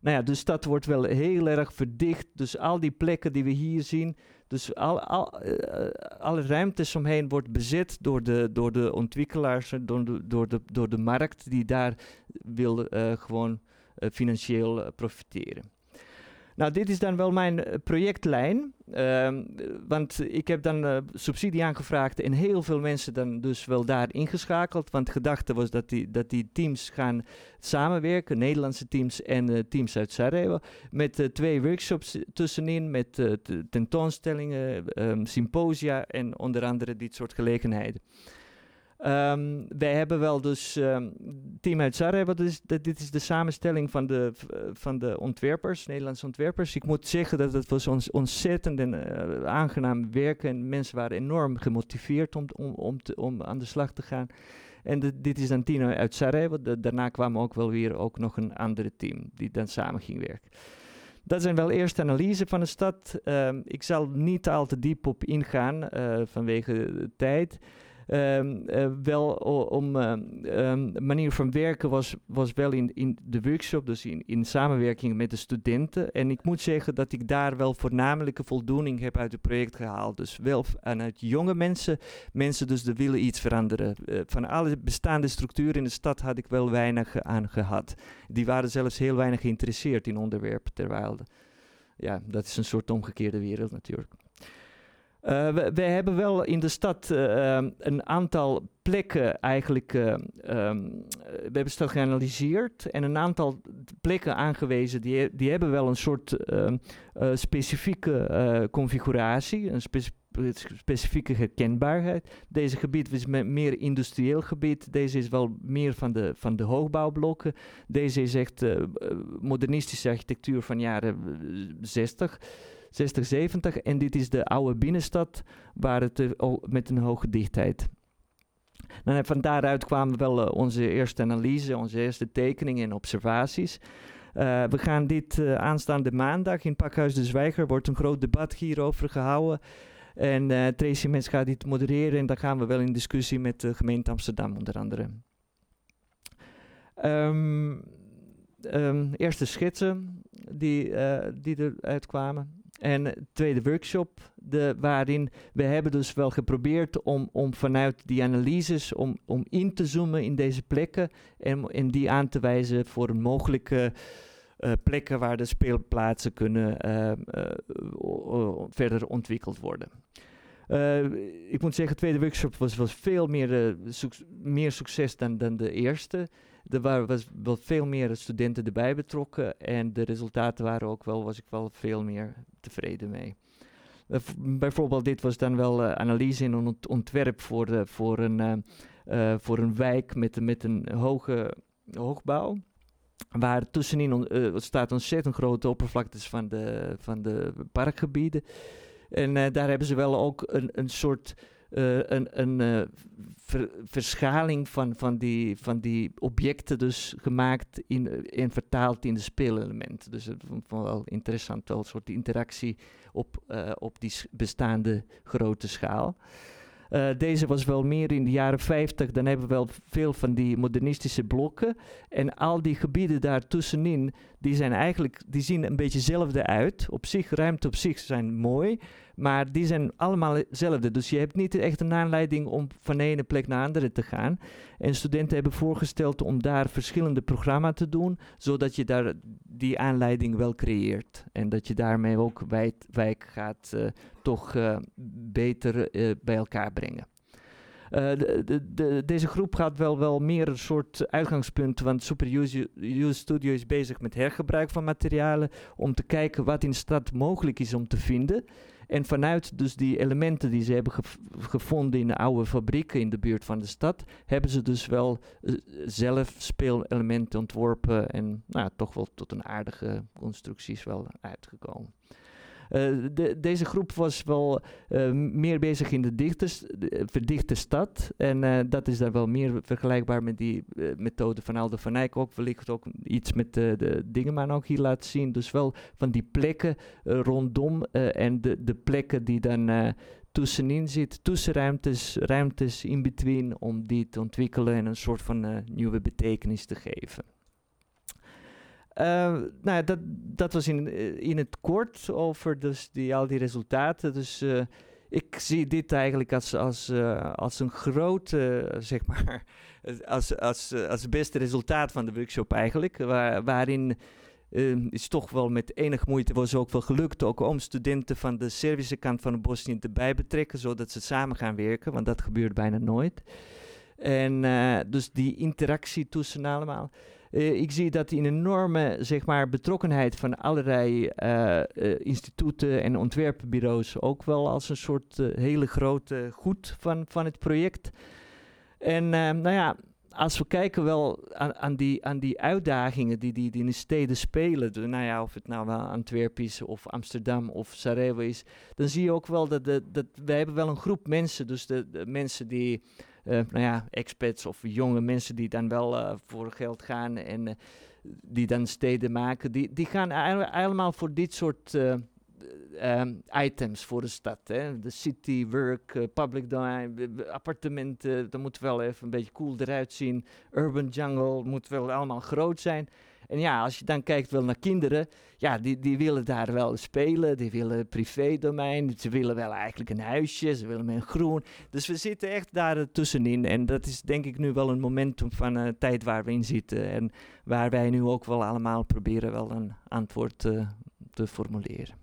Nou ja, de stad wordt wel heel erg verdicht. Dus al die plekken die we hier zien, dus al, al, uh, alle ruimtes omheen wordt bezet door de, door de ontwikkelaars, door de, door, de, door de markt die daar wil uh, gewoon financieel profiteren. Nou, dit is dan wel mijn projectlijn. Uh, want ik heb dan uh, subsidie aangevraagd en heel veel mensen dan dus wel daar ingeschakeld. Want de gedachte was dat die, dat die teams gaan samenwerken, Nederlandse teams en uh, teams uit Sarajevo. Met twee workshops tussenin, met tentoonstellingen, um, symposia en onder andere dit soort gelegenheden. Um, wij hebben wel dus um, team uit is, dat, dit is de samenstelling van de, van de ontwerpers, Nederlandse ontwerpers. Ik moet zeggen dat het was ons ontzettend en uh, aangenaam werken en mensen waren enorm gemotiveerd om, om, om, om aan de slag te gaan. En dit is dan team uit Sarajevo. Daarna kwam ook wel weer ook nog een andere team die dan samen ging werken. Dat zijn wel eerste analyse van de stad. Um, ik zal niet al te diep op ingaan uh, vanwege de tijd. Um, uh, wel om um, manier van werken was, was wel in, in de workshop, dus in, in samenwerking met de studenten. En ik moet zeggen dat ik daar wel voornamelijke voldoening heb uit het project gehaald. Dus wel vanuit jonge mensen, mensen dus de willen iets veranderen. Uh, van alle bestaande structuren in de stad had ik wel weinig aan gehad. Die waren zelfs heel weinig geïnteresseerd in onderwerpen, terwijl, ja, dat is een soort omgekeerde wereld natuurlijk. Uh, we, hebben wel in de stad uh, een aantal plekken eigenlijk, uh, um, we hebben de geanalyseerd en een aantal plekken aangewezen die, die hebben wel een soort ehm, specifieke configuratie, een spe specifieke herkenbaarheid. Deze gebied is meer industrieel gebied, deze is wel meer van de, van de hoogbouwblokken, deze is echt modernistische architectuur van jaren 60. 60, 70. En dit is de oude binnenstad waar het uh, met een hoge dichtheid. Nou, van daaruit kwamen wel uh, onze eerste analyse, onze eerste tekeningen en observaties. Uh, we gaan dit aanstaande maandag in Pakhuis de Zwijger, wordt een groot debat hierover gehouden. En Tracy Mens gaat dit modereren en dan gaan we wel in discussie met de gemeente Amsterdam onder andere. Um, um, eerste schetsen die, uh, die eruit kwamen. En tweede workshop, de, waarin we hebben dus wel geprobeerd om, om vanuit die analyses, om, om in te zoomen in deze plekken en, en die aan te wijzen voor mogelijke plekken waar de speelplaatsen kunnen verder ontwikkeld worden. ik moet zeggen, de tweede workshop was, was veel meer, meer succes dan, dan de eerste. Er waren, wel veel meer studenten erbij betrokken en de resultaten waren ook wel, was ik wel veel meer tevreden mee. Uh, bijvoorbeeld, dit was dan wel uh, analyse in een ontwerp voor, uh, voor, een, voor een wijk met, met een hoge hoogbouw. Waar tussenin staat ontzettend grote oppervlaktes van de, van de parkgebieden. En daar hebben ze wel ook een, een soort uh, een, een ver, verschaling van, van, die, van die objecten dus gemaakt in, en vertaald in de speelelementen. Dus het vond wel interessant, wel soort interactie op, op die bestaande grote schaal. Deze was wel meer in de jaren 50. Dan hebben we wel veel van die modernistische blokken. En al die gebieden daartussenin, die zijn eigenlijk, die zien een beetje hetzelfde uit. Op zich, ruimte op zich zijn mooi. Maar die zijn allemaal hetzelfde. Dus je hebt niet echt een aanleiding om van de ene plek naar de andere te gaan. En studenten hebben voorgesteld om daar verschillende programma's te doen, zodat je daar die aanleiding wel creëert. En dat je daarmee ook wijk, wijk gaat uh, toch uh, beter uh, bij elkaar brengen. De, de, de, deze groep gaat wel, wel meer een soort uitgangspunt, want Super Use, Use Studio is bezig met hergebruik van materialen, om te kijken wat in de stad mogelijk is om te vinden. En vanuit dus die elementen die ze hebben gevonden in de oude fabrieken in de buurt van de stad, hebben ze dus wel uh, zelf speelelementen ontworpen en nou, toch wel tot een aardige constructies wel uitgekomen. Uh, de, deze groep was wel uh, meer bezig in de, dichters, de verdichte stad. En dat is daar wel meer vergelijkbaar met die methode van Aldo van Eyck. Ook wellicht ook iets met de, de dingen maar ook hier laat zien. Dus wel van die plekken rondom en de, de plekken die dan tussenin zit, tussenruimtes, ruimtes in between, om die te ontwikkelen en een soort van nieuwe betekenis te geven. Uh, nou ja, dat, dat was in, eh, in het kort over dus die, al die resultaten. Dus uh, ik zie dit eigenlijk als, als, uh, als een grote, zeg maar, als, als, als het beste resultaat van de workshop eigenlijk. Waar, waarin is toch wel met enig moeite was ook wel gelukt ook om studenten van de Servische kant van Bosnië erbij betrekken, zodat ze samen gaan werken, want dat gebeurt bijna nooit. En dus die interactie tussen allemaal. Uh, ik zie dat in enorme zeg maar, betrokkenheid van allerlei uh, uh, instituten en ontwerpbureaus ook wel als een soort hele grote goed van, van het project. En nou ja, als we kijken wel aan, aan, die, aan die uitdagingen die, die, die in de steden spelen, nou ja, of het nou wel Antwerpen is of Amsterdam of Sarajevo is, dan zie je ook wel dat, de, dat wij hebben wel een groep mensen, dus de, de mensen die nou ja, expats of jonge mensen die dan wel uh, voor geld gaan en uh, die dan steden maken, die, die gaan allemaal voor dit soort um, items voor de stad. Hè. De city, work, public domain, appartementen, dat moet wel even een beetje cool eruit zien. Urban jungle moet wel allemaal groot zijn. En ja, als je dan kijkt wel naar kinderen, ja, die, die willen daar wel spelen, die willen privédomein, ze willen wel eigenlijk een huisje, ze willen met een groen. Dus we zitten echt daar tussenin en dat is denk ik nu wel een momentum van uh, tijd waar we in zitten en waar wij nu ook wel allemaal proberen wel een antwoord uh, te formuleren.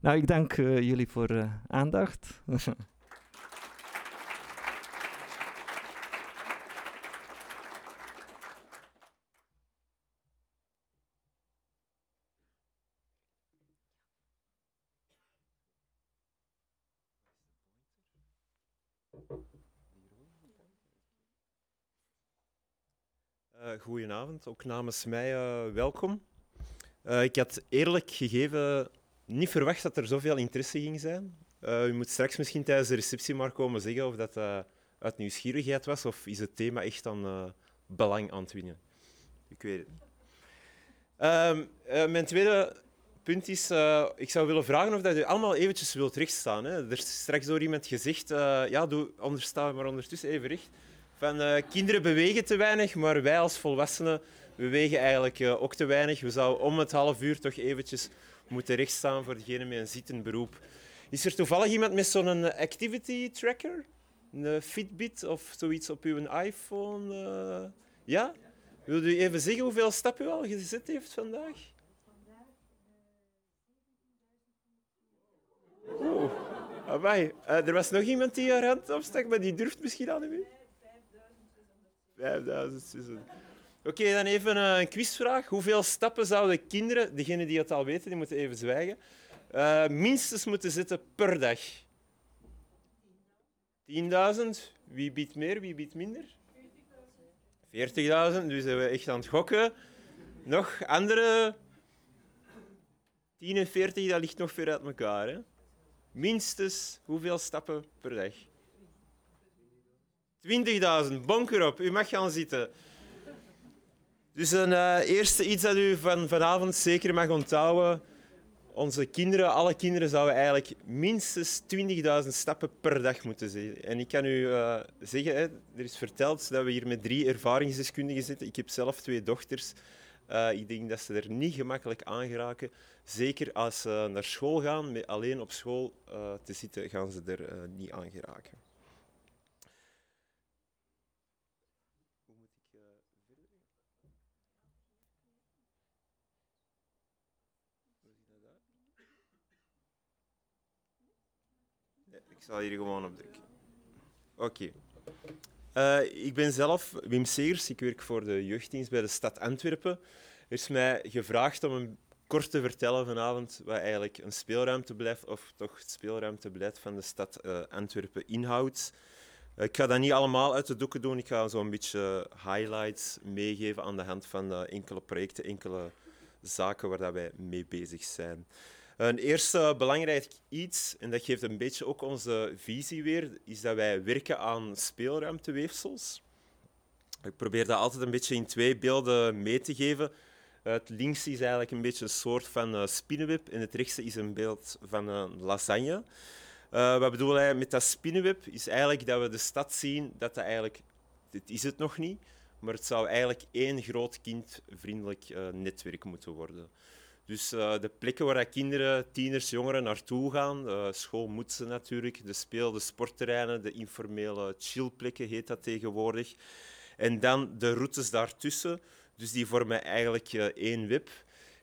Nou, ik dank uh, jullie voor aandacht. goedenavond, ook namens mij uh, welkom. Uh, ik had eerlijk gegeven niet verwacht dat er zoveel interesse ging zijn. u moet straks misschien tijdens de receptie maar komen zeggen of dat uit nieuwsgierigheid was of is het thema echt aan belang aan het winnen. Ik weet het. Ehm, mijn tweede punt is, ik zou willen vragen of dat u allemaal eventjes wilt rechtstaan. Hè. Er is straks door iemand gezegd, ja, doe, maar ondertussen even recht. Van, eh, kinderen bewegen te weinig, maar wij als volwassenen bewegen eigenlijk eh, ook te weinig. We zouden om het half uur toch eventjes moeten rechtstaan voor degene met een zittend beroep. Is er toevallig iemand met zo'n eh, activity tracker? Een Fitbit of zoiets op uw iPhone? Ja? Wilt u even zeggen hoeveel stap u al gezet heeft vandaag? Oh, amai. Er was nog iemand die haar hand opstak, maar die durft misschien aan de muur nu. 5600. Oké, dan even uh, een quizvraag. Hoeveel stappen zouden kinderen, degenen die het al weten, die moeten even zwijgen, uh, minstens moeten zetten per dag? 10.000. Wie biedt meer, wie biedt minder? 40.000. Dus zijn we echt aan het gokken. Nog andere 10 en 40, dat ligt nog ver uit elkaar. Hè? Minstens hoeveel stappen per dag? 20.000, bonker op, u mag gaan zitten. Dus een uh, eerste iets dat u van vanavond zeker mag onthouden. Onze kinderen, alle kinderen, zouden eigenlijk minstens 20.000 stappen per dag moeten zetten. En ik kan u uh, zeggen, hè, er is verteld dat we hier met drie ervaringsdeskundigen zitten. Ik heb zelf twee dochters. Uh, ik denk dat ze er niet gemakkelijk aan geraken. Zeker als ze naar school gaan, met alleen op school te zitten, gaan ze er niet aan geraken. Hoe moet ik verder? Hoe ziet dat uit? Nee, ik zal hier gewoon op drukken. Oké. Uh, ik ben zelf Wim Segers, ik werk voor de jeugddienst bij de stad Antwerpen. Er is mij gevraagd om een kort te vertellen vanavond wat eigenlijk een speelruimtebeleid, of toch het speelruimtebeleid van de stad uh, Antwerpen inhoudt. Uh, ik ga dat niet allemaal uit de doeken doen, ik ga zo'n beetje highlights meegeven aan de hand van enkele projecten, enkele zaken waar dat wij mee bezig zijn. Een eerste belangrijk iets, en dat geeft een beetje ook onze visie weer, is dat wij werken aan speelruimteweefsels. Ik probeer dat altijd een beetje in twee beelden mee te geven. Het linkse is eigenlijk een beetje een soort van uh, spinnenweb en het rechtse is een beeld van een lasagne. Uh, wat bedoel ik met dat spinnenweb? Is eigenlijk dat we de stad zien dat dat eigenlijk, dit is het nog niet, maar het zou eigenlijk één groot kindvriendelijk uh, netwerk moeten worden. Dus uh, de plekken waar kinderen, tieners, jongeren naartoe gaan, uh, school moet ze natuurlijk, de speel, de sportterreinen, de informele chillplekken heet dat tegenwoordig. En dan de routes daartussen, dus die vormen eigenlijk uh, één web.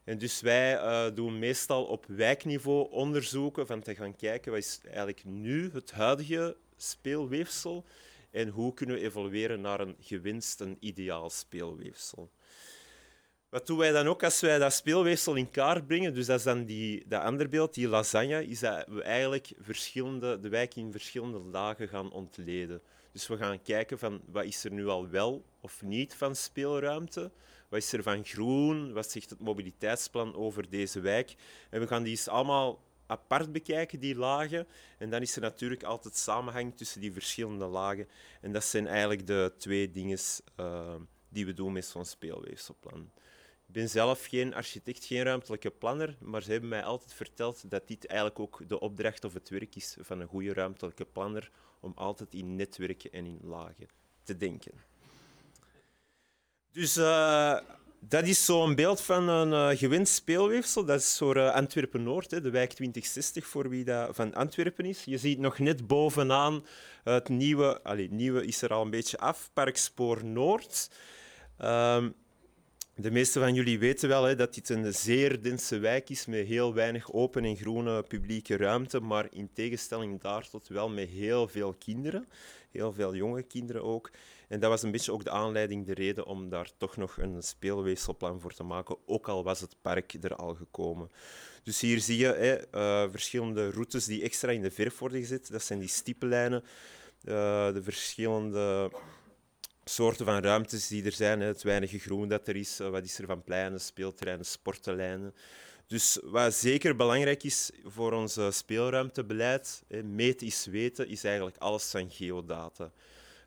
En dus wij doen meestal op wijkniveau onderzoeken van te gaan kijken wat is eigenlijk nu het huidige speelweefsel en hoe kunnen we evolueren naar een gewenst, een ideaal speelweefsel. Wat doen wij dan ook als wij dat speelweefsel in kaart brengen? Dus dat is dan die, dat andere beeld, die lasagne, is dat we eigenlijk verschillende, de wijk in verschillende lagen gaan ontleden. Dus we gaan kijken van wat is er nu al wel of niet van speelruimte, wat is er van groen, wat zegt het mobiliteitsplan over deze wijk. En we gaan die eens allemaal apart bekijken, die lagen. En dan is er natuurlijk altijd samenhang tussen die verschillende lagen. En dat zijn eigenlijk de twee dingen uh, die we doen met zo'n speelweefselplan. Ben zelf geen architect, geen ruimtelijke planner, maar ze hebben mij altijd verteld dat dit eigenlijk ook de opdracht of het werk is van een goede ruimtelijke planner, om altijd in netwerken en in lagen te denken. Dus uh, dat is zo'n beeld van een uh, speelweefsel. Dat is voor uh, Antwerpen-Noord, de wijk 2060, voor wie dat van Antwerpen is. Je ziet nog net bovenaan het nieuwe, allez, nieuwe is er al een beetje af, Parkspoor Noord. Um, de meeste van jullie weten wel hè, dat dit een zeer dense wijk is met heel weinig open en groene publieke ruimte, maar in tegenstelling daartot wel met heel veel kinderen, heel veel jonge kinderen ook. En dat was een beetje ook de aanleiding, de reden om daar toch nog een speelweefselplan voor te maken, ook al was het park er al gekomen. Dus hier zie je hè, uh, verschillende routes die extra in de verf worden gezet. Dat zijn die stippellijnen, uh, de verschillende soorten van ruimtes die er zijn. Het weinige groen dat er is, wat is er van pleinen, speelterreinen, sportenlijnen. Dus wat zeker belangrijk is voor ons speelruimtebeleid, meten is weten, is eigenlijk alles van geodata.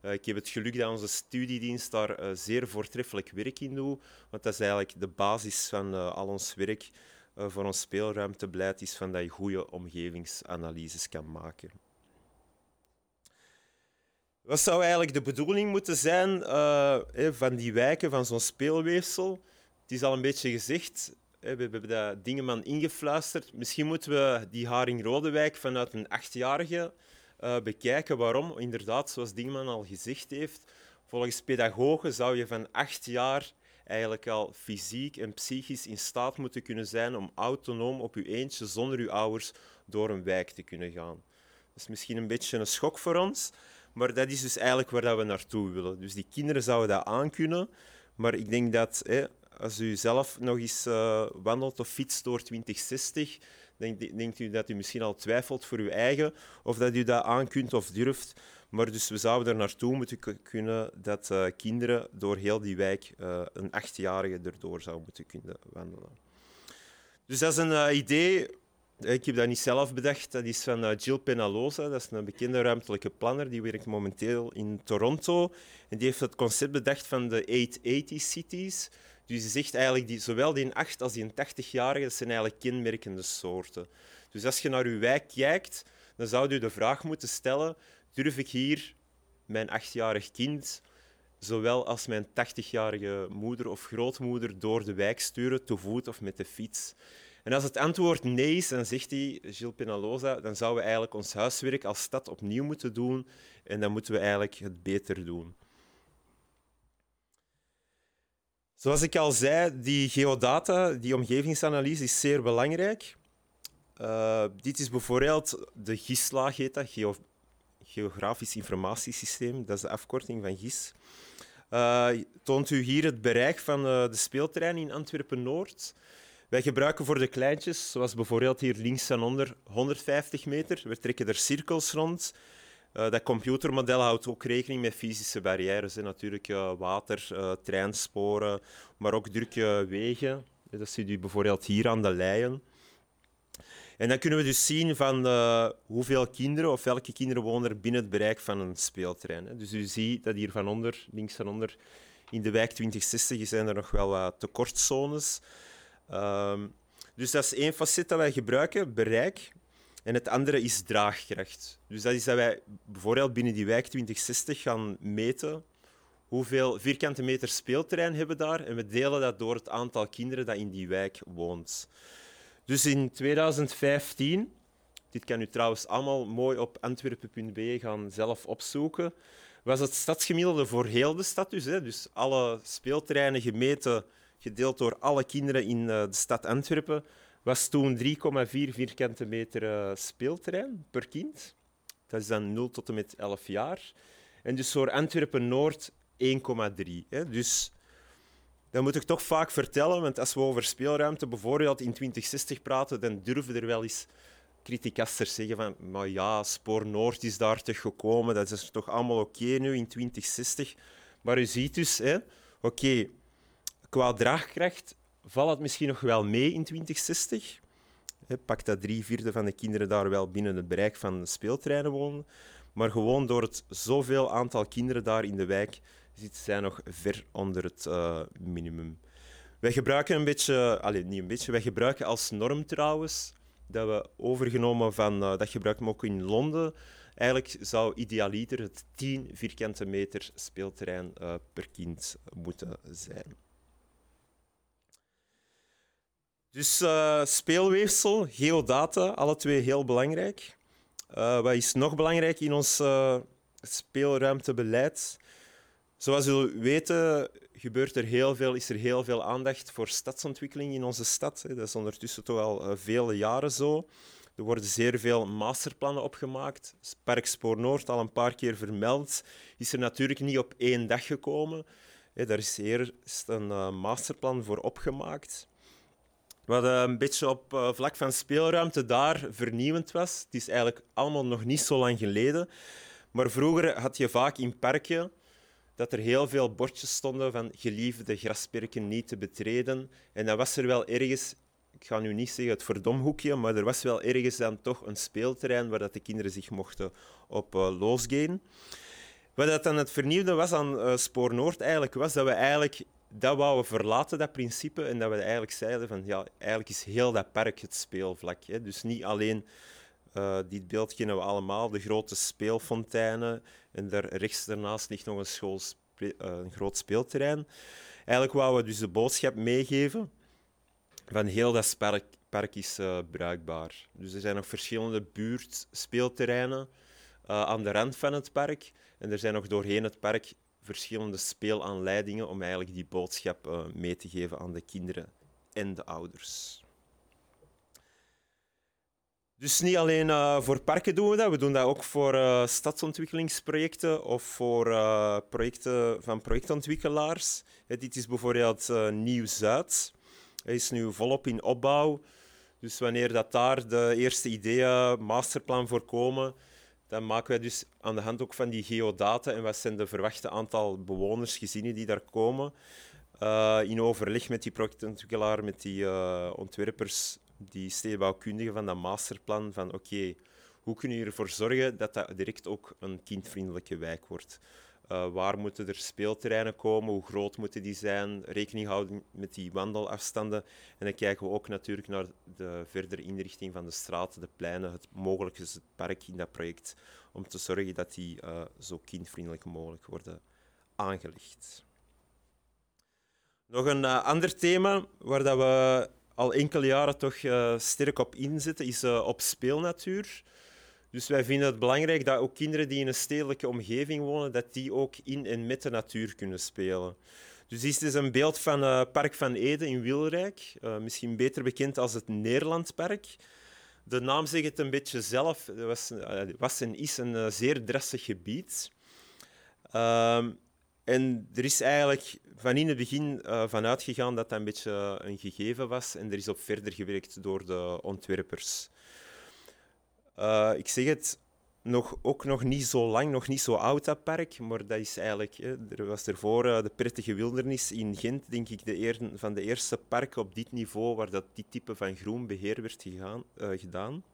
Ik heb het geluk dat onze studiedienst daar zeer voortreffelijk werk in doet, want dat is eigenlijk de basis van al ons werk voor ons speelruimtebeleid, is van dat je goede omgevingsanalyses kan maken. Wat zou eigenlijk de bedoeling moeten zijn uh, van die wijken, van zo'n speelweefsel? Het is al een beetje gezegd, we hebben dat Dingeman ingefluisterd. Misschien moeten we die Haring-Rodewijk vanuit een achtjarige uh, bekijken. Waarom? Inderdaad, zoals Dingeman al gezegd heeft, volgens pedagogen zou je van acht jaar eigenlijk al fysiek en psychisch in staat moeten kunnen zijn om autonoom op je eentje, zonder je ouders, door een wijk te kunnen gaan. Dat is misschien een beetje een schok voor ons, maar dat is dus eigenlijk waar dat we naartoe willen. Dus die kinderen zouden dat aankunnen, maar ik denk dat hè, als u zelf nog eens uh, wandelt of fietst door 2060, denk, denkt u dat u misschien al twijfelt voor uw eigen of dat u dat aan kunt of durft. Maar dus we zouden er naartoe moeten kunnen dat uh, kinderen door heel die wijk, uh, een achtjarige, erdoor zou moeten kunnen wandelen. Dus dat is een idee. Ik heb dat niet zelf bedacht. Dat is van Jill Penaloza. Dat is een bekende ruimtelijke planner. Die werkt momenteel in Toronto. En die heeft het concept bedacht van de 880 cities. Dus je zegt eigenlijk, die, zowel die 8 als die 80-jarigen, dat zijn eigenlijk kenmerkende soorten. Dus als je naar uw wijk kijkt, dan zou u de vraag moeten stellen, durf ik hier mijn achtjarig kind, zowel als mijn 80-jarige moeder of grootmoeder, door de wijk sturen, te voet of met de fiets? En als het antwoord nee is, dan zegt hij, Gilles Penaloza, dan zouden we eigenlijk ons huiswerk als stad opnieuw moeten doen en dan moeten we eigenlijk het beter doen. Zoals ik al zei, die geodata, die omgevingsanalyse, is zeer belangrijk. Uh, dit is bijvoorbeeld de GIS-laag, Geo Geografisch Informatiesysteem, dat is de afkorting van GIS. Uh, toont u hier het bereik van uh, de speelterrein in Antwerpen-Noord. Wij gebruiken voor de kleintjes, zoals bijvoorbeeld hier links en onder, 150 meter. We trekken er cirkels rond. Uh, dat computermodel houdt ook rekening met fysische barrières. Hè. Natuurlijk uh, water, uh, treinsporen, maar ook drukke wegen. Dat ziet u bijvoorbeeld hier aan de leien. En dan kunnen we dus zien van hoeveel kinderen of welke kinderen wonen er binnen het bereik van een speelterrein. Hè. Dus u ziet dat hier van onder, links van onder, in de wijk 2060 zijn er nog wel wat tekortzones. Ehm, dus dat is één facet dat wij gebruiken, bereik. En het andere is draagkracht. Dus dat is dat wij bijvoorbeeld binnen die wijk 2060 gaan meten hoeveel vierkante meter speelterrein hebben daar en we delen dat door het aantal kinderen dat in die wijk woont. Dus in 2015, dit kan u trouwens allemaal mooi op antwerpen.be gaan zelf opzoeken, was het stadsgemiddelde voor heel de stad dus. Dus alle speelterreinen gemeten, gedeeld door alle kinderen in eh, de stad Antwerpen, was toen 3,4 vierkante meter uh, speelterrein per kind. Dat is dan 0 tot en met 11 jaar. En dus voor Antwerpen-Noord 1,3. Dus dat moet ik toch vaak vertellen, want als we over speelruimte bijvoorbeeld in 2060 praten, dan durven er wel eens criticasters zeggen van maar ja, Spoor Noord is daar toch gekomen, dat is toch allemaal oké nu in 2060. Maar u ziet dus, oké, qua draagkracht valt het misschien nog wel mee in 2060. Pak dat drie vierde van de kinderen daar wel binnen het bereik van de speelterreinen wonen. Maar gewoon door het zoveel aantal kinderen daar in de wijk zitten zij nog ver onder het uh, minimum. Wij gebruiken een beetje, allez, niet een beetje, wij gebruiken als norm trouwens, dat we overgenomen van, uh, dat gebruiken we ook in Londen. Eigenlijk zou idealiter het 10 vierkante meter speelterrein uh, per kind moeten zijn. Dus uh, speelweefsel, geodata, alle twee heel belangrijk. Uh, wat is nog belangrijk in ons uh, speelruimtebeleid? Zoals jullie weten gebeurt er heel veel, is er heel veel aandacht voor stadsontwikkeling in onze stad. Dat is ondertussen toch al vele jaren zo. Er worden zeer veel masterplannen opgemaakt. Park Spoor Noord, al een paar keer vermeld, is er natuurlijk niet op één dag gekomen. Daar is eerst een masterplan voor opgemaakt. Wat uh, een beetje op uh, vlak van speelruimte daar vernieuwend was. Het is eigenlijk allemaal nog niet zo lang geleden. Maar vroeger had je vaak in parken dat er heel veel bordjes stonden van geliefde grasperken niet te betreden. En dat was er wel ergens, ik ga nu niet zeggen het verdomhoekje, maar er was wel ergens dan toch een speelterrein waar dat de kinderen zich mochten op uh. Wat dat dan het vernieuwde was aan Spoor Noord eigenlijk, was dat we eigenlijk dat wouden we verlaten, dat principe. En dat we eigenlijk zeiden van ja, eigenlijk is heel dat park het speelvlak. Hè. Dus niet alleen, uh, dit beeld kennen we allemaal, de grote speelfonteinen. En daar rechts daarnaast ligt nog een, school, uh, een groot speelterrein. Eigenlijk wouden we dus de boodschap meegeven van heel dat park, park is uh, bruikbaar. Dus er zijn nog verschillende buurtspeelterreinen aan de rand van het park. En er zijn nog doorheen het park verschillende speelaanleidingen om eigenlijk die boodschap uh, mee te geven aan de kinderen en de ouders. Dus niet alleen uh, voor parken doen we dat, we doen dat ook voor uh, stadsontwikkelingsprojecten of voor projecten van projectontwikkelaars. dit is bijvoorbeeld Nieuw-Zuid. Hij is nu volop in opbouw. Dus wanneer dat daar de eerste ideeën, masterplan voor komen, dan maken wij dus aan de hand ook van die geodata en wat zijn de verwachte aantal bewoners, gezinnen die daar komen. in overleg met die projectontwikkelaar, met die ontwerpers, die stedenbouwkundigen van dat masterplan van oké, hoe kunnen we ervoor zorgen dat dat direct ook een kindvriendelijke wijk wordt? Uh, waar moeten er speelterreinen komen? Hoe groot moeten die zijn? Rekening houden met die wandelafstanden. En dan kijken we ook natuurlijk naar de verdere inrichting van de straten, de pleinen, het mogelijk is het park in dat project, om te zorgen dat die uh, zo kindvriendelijk mogelijk worden aangelegd. Nog een uh, ander thema waar dat we al enkele jaren toch sterk op inzetten, is op speelnatuur. Dus wij vinden het belangrijk dat ook kinderen die in een stedelijke omgeving wonen, dat die ook in en met de natuur kunnen spelen. Dus dit is een beeld van uh, Park van Ede in Wilrijk, misschien beter bekend als het Neerlandpark. De naam zegt het een beetje zelf. Het was, was en is een zeer drassig gebied. Ehm, en er is eigenlijk van in het begin van uitgegaan dat dat een beetje een gegeven was en er is op verder gewerkt door de ontwerpers. Uh, ik zeg het, nog, ook nog niet zo lang, nog niet zo oud dat park, maar dat is eigenlijk, hè, er was ervoor uh, de prettige wildernis in Gent, denk ik, de eer, van de eerste parken op dit niveau waar dat die type van groenbeheer werd gegaan, gedaan.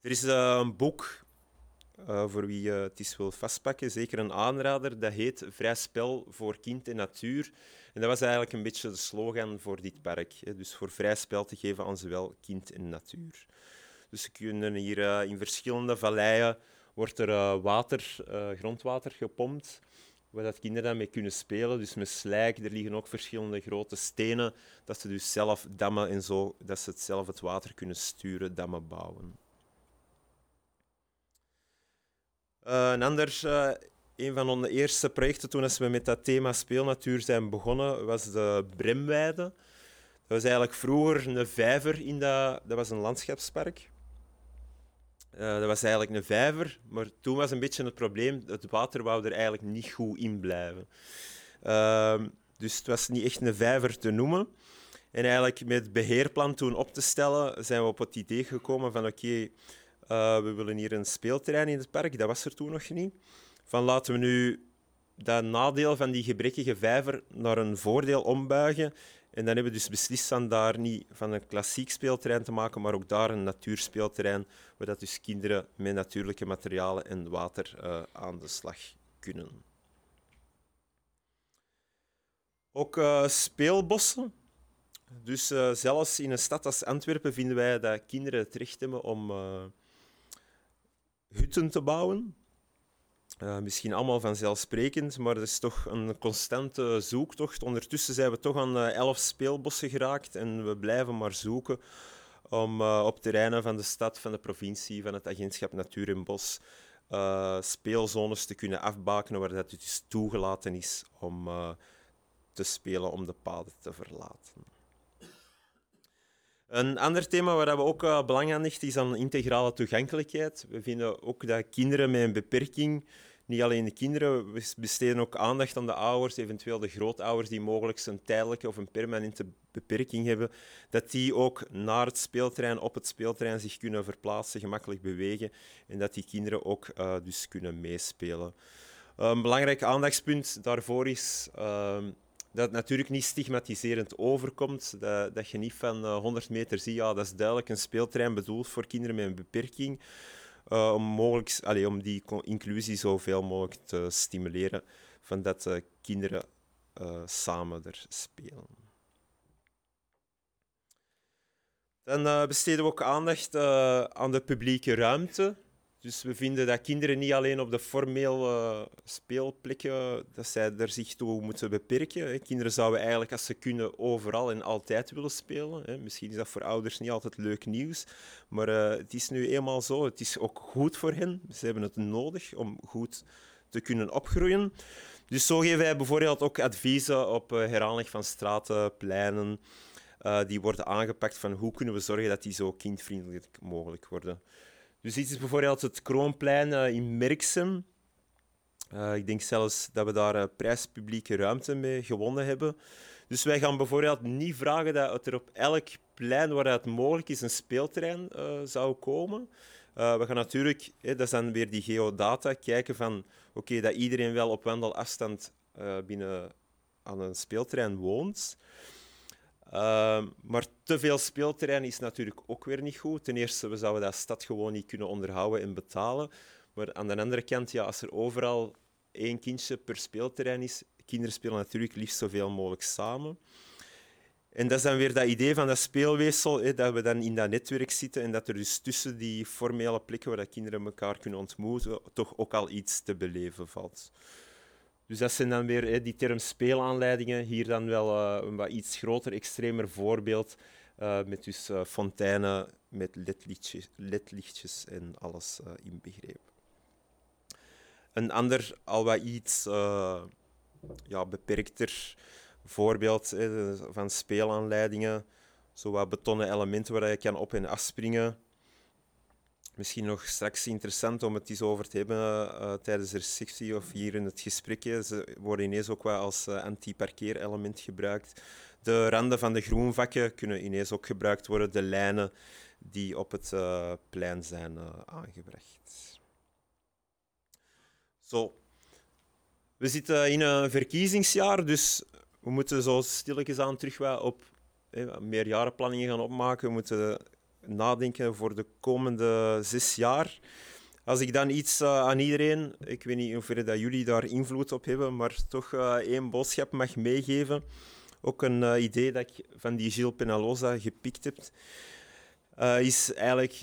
Er is een boek voor wie het is wil vastpakken, zeker een aanrader. Dat heet Vrij spel voor kind en natuur. En dat was eigenlijk een beetje de slogan voor dit park. Hè. Dus voor vrij spel te geven aan zowel kind en natuur. Dus ze kunnen hier uh, in verschillende valleien wordt er water, grondwater gepompt, waar dat kinderen dan mee kunnen spelen. Dus met slijk, er liggen ook verschillende grote stenen, dat ze dus zelf dammen en zo, dat ze het zelf het water kunnen sturen, dammen bouwen. Een ander, een van onze eerste projecten toen we met dat thema speelnatuur zijn begonnen, was de Bremweide. Dat was eigenlijk vroeger een vijver in dat, dat was een landschapspark. Uh, dat was eigenlijk een vijver, maar toen was een beetje het probleem, het water wou er eigenlijk niet goed in blijven. Ehm, dus het was niet echt een vijver te noemen. En eigenlijk met het beheerplan toen op te stellen, zijn we op het idee gekomen van oké, uh, we willen hier een speelterrein in het park, dat was er toen nog niet. Van laten we nu dat nadeel van die gebrekkige vijver naar een voordeel ombuigen. En dan hebben we dus beslist van daar niet van een klassiek speelterrein te maken, maar ook daar een natuurspeelterrein, waar dat dus kinderen met natuurlijke materialen en water uh, aan de slag kunnen. Ook uh, speelbossen. Dus uh, zelfs in een stad als Antwerpen vinden wij dat kinderen het recht hebben om hutten te bouwen. Uh, misschien allemaal vanzelfsprekend, maar het is toch een constante zoektocht. Ondertussen zijn we toch aan uh, elf speelbossen geraakt en we blijven maar zoeken om uh, op terreinen van de stad, van de provincie, van het agentschap Natuur en Bos speelzones te kunnen afbakenen waar dat dus toegelaten is om te spelen, om de paden te verlaten. Een ander thema waar we ook uh, belang aan hechten is aan integrale toegankelijkheid. We vinden ook dat kinderen met een beperking, niet alleen de kinderen, we besteden ook aandacht aan de ouders, eventueel de grootouders die mogelijk een tijdelijke of een permanente beperking hebben, dat die ook naar het speelterrein, op het speelterrein zich kunnen verplaatsen, gemakkelijk bewegen en dat die kinderen ook uh, dus kunnen meespelen. Een belangrijk aandachtspunt daarvoor is ehm, dat natuurlijk niet stigmatiserend overkomt. Dat, dat je niet van 100 eh, meter ziet, ja, dat is duidelijk een speelterrein bedoeld voor kinderen met een beperking. Uh, om, mogelijk, allez, om die inclusie zoveel mogelijk te stimuleren, van dat uh, kinderen samen er spelen. Dan besteden we ook aandacht aan de publieke ruimte. Dus we vinden dat kinderen niet alleen op de formele speelplekken dat zij er zich toe moeten beperken. Kinderen zouden eigenlijk, als ze kunnen, overal en altijd willen spelen. Misschien is dat voor ouders niet altijd leuk nieuws, maar eh, het is nu eenmaal zo. Het is ook goed voor hen. Ze hebben het nodig om goed te kunnen opgroeien. Dus zo geven wij bijvoorbeeld ook adviezen op uh, heraanleg van straten, pleinen, die worden aangepakt van hoe kunnen we zorgen dat die zo kindvriendelijk mogelijk worden. Dus dit is bijvoorbeeld het Kroonplein uh, in Merksem. Uh, ik denk zelfs dat we daar prijspublieke ruimte mee gewonnen hebben. Dus wij gaan bijvoorbeeld niet vragen dat er op elk plein waar het mogelijk is een speelterrein zou komen. we gaan natuurlijk, dat is dan weer die geodata, kijken van oké, dat iedereen wel op wandelafstand binnen aan een speelterrein woont. Uh, maar te veel speelterrein is natuurlijk ook weer niet goed. Ten eerste, we zouden dat stad gewoon niet kunnen onderhouden en betalen. Maar aan de andere kant, ja, als er overal één kindje per speelterrein is, kinderen spelen natuurlijk liefst zoveel mogelijk samen. En dat is dan weer dat idee van dat speelweefsel, hè, dat we dan in dat netwerk zitten en dat er dus tussen die formele plekken waar dat kinderen elkaar kunnen ontmoeten, toch ook al iets te beleven valt. Dus dat zijn dan weer hè, die term speelaanleidingen. Hier dan wel uh, een wat iets groter, extremer voorbeeld. Uh, met dus uh, fonteinen, met ledlichtjes, ledlichtjes en alles inbegrepen. Een ander, al wat iets ja, beperkter voorbeeld hè, van speelaanleidingen. Zo wat betonnen elementen waar je kan op- en afspringen misschien nog straks interessant om het eens over te hebben uh, tijdens de receptie of hier in het gesprek. Ze worden ineens ook wel als uh, anti-parkeerelement gebruikt. De randen van de groenvakken kunnen ineens ook gebruikt worden, de lijnen die op het plein zijn aangebracht. Zo. We zitten in een verkiezingsjaar, dus we moeten zo stilletjes aan terug wel op meerjarenplanningen gaan opmaken. We moeten nadenken voor de komende zes jaar. Als ik dan iets uh, aan iedereen, ik weet niet hoever dat jullie daar invloed op hebben, maar toch uh, één boodschap mag meegeven. Ook een uh, idee dat ik van die Gilles Penaloza gepikt heb, is eigenlijk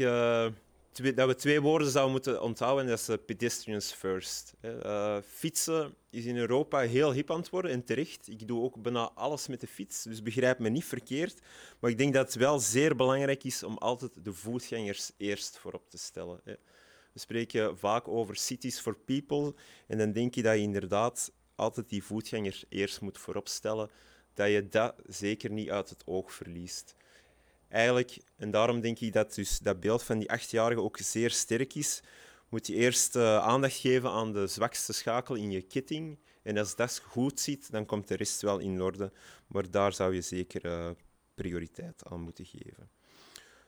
dat we twee woorden zouden moeten onthouden. Dat is uh, pedestrians first. Uh, fietsen is in Europa heel hip aan het worden en terecht. Ik doe ook bijna alles met de fiets, dus begrijp me niet verkeerd. Maar ik denk dat het wel zeer belangrijk is om altijd de voetgangers eerst voorop te stellen. We spreken vaak over cities for people en dan denk je dat je inderdaad altijd die voetganger eerst moet voorop stellen. Dat je dat zeker niet uit het oog verliest eigenlijk, en daarom denk ik dat dus dat beeld van die achtjarige ook zeer sterk is, moet je eerst uh, aandacht geven aan de zwakste schakel in je ketting. En als dat goed ziet, dan komt de rest wel in orde. Maar daar zou je zeker uh, prioriteit aan moeten geven.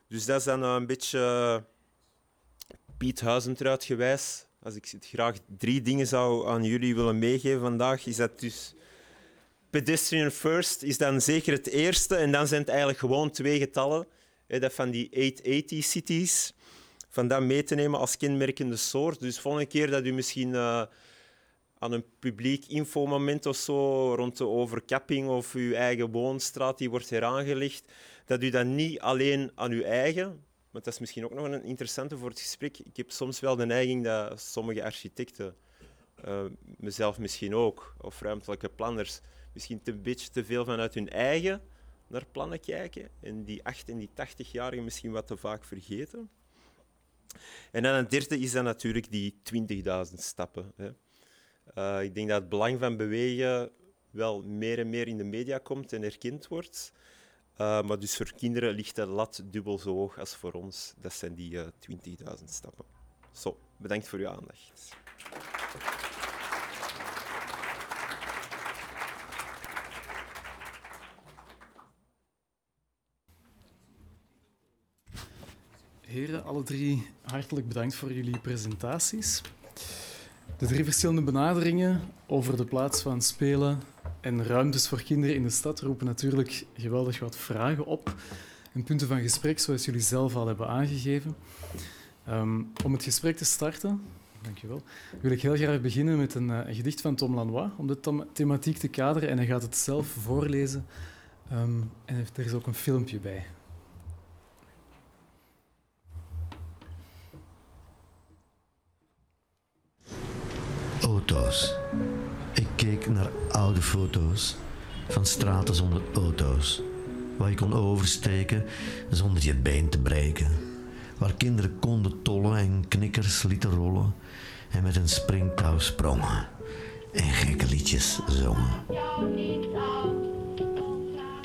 Dus dat is dan uh, een beetje Piet Huizentruid gewijs. Als ik graag drie dingen zou aan jullie willen meegeven vandaag, is dat dus pedestrian first is dan zeker het eerste. En dan zijn het eigenlijk gewoon twee getallen. Dat van die 880 cities. Van dat mee te nemen als kenmerkende soort. Dus volgende keer dat u misschien uh, aan een publiek infomoment of zo rond de overkapping of uw eigen woonstraat die wordt heraangelegd, dat u dat niet alleen aan uw eigen, want dat is misschien ook nog een interessante voor het gesprek. Ik heb soms wel de neiging dat sommige architecten, uh, mezelf misschien ook, of ruimtelijke planners, misschien een beetje te veel vanuit hun eigen naar plannen kijken en die 8 en die 80-jarigen misschien wat te vaak vergeten. En dan een derde is dan natuurlijk die 20.000 stappen. Hè. Uh, ik denk dat het belang van bewegen wel meer en meer in de media komt en erkend wordt. Uh, maar dus voor kinderen ligt de lat dubbel zo hoog als voor ons. Dat zijn die uh, eh, 20.000 stappen. Zo, bedankt voor uw aandacht. Heren, alle drie hartelijk bedankt voor jullie presentaties. De drie verschillende benaderingen over de plaats van spelen en ruimtes voor kinderen in de stad roepen natuurlijk geweldig wat vragen op en punten van gesprek, zoals jullie zelf al hebben aangegeven. Um, om het gesprek te starten, dankjewel, wil ik heel graag beginnen met een, een gedicht van Tom Lanois om de thematiek te kaderen en hij gaat het zelf voorlezen. Um, en er is ook een filmpje bij. Ik keek naar oude foto's van straten zonder auto's, waar je kon oversteken zonder je been te breken, waar kinderen konden tollen en knikkers lieten rollen en met een springtouw sprongen en gekke liedjes zongen.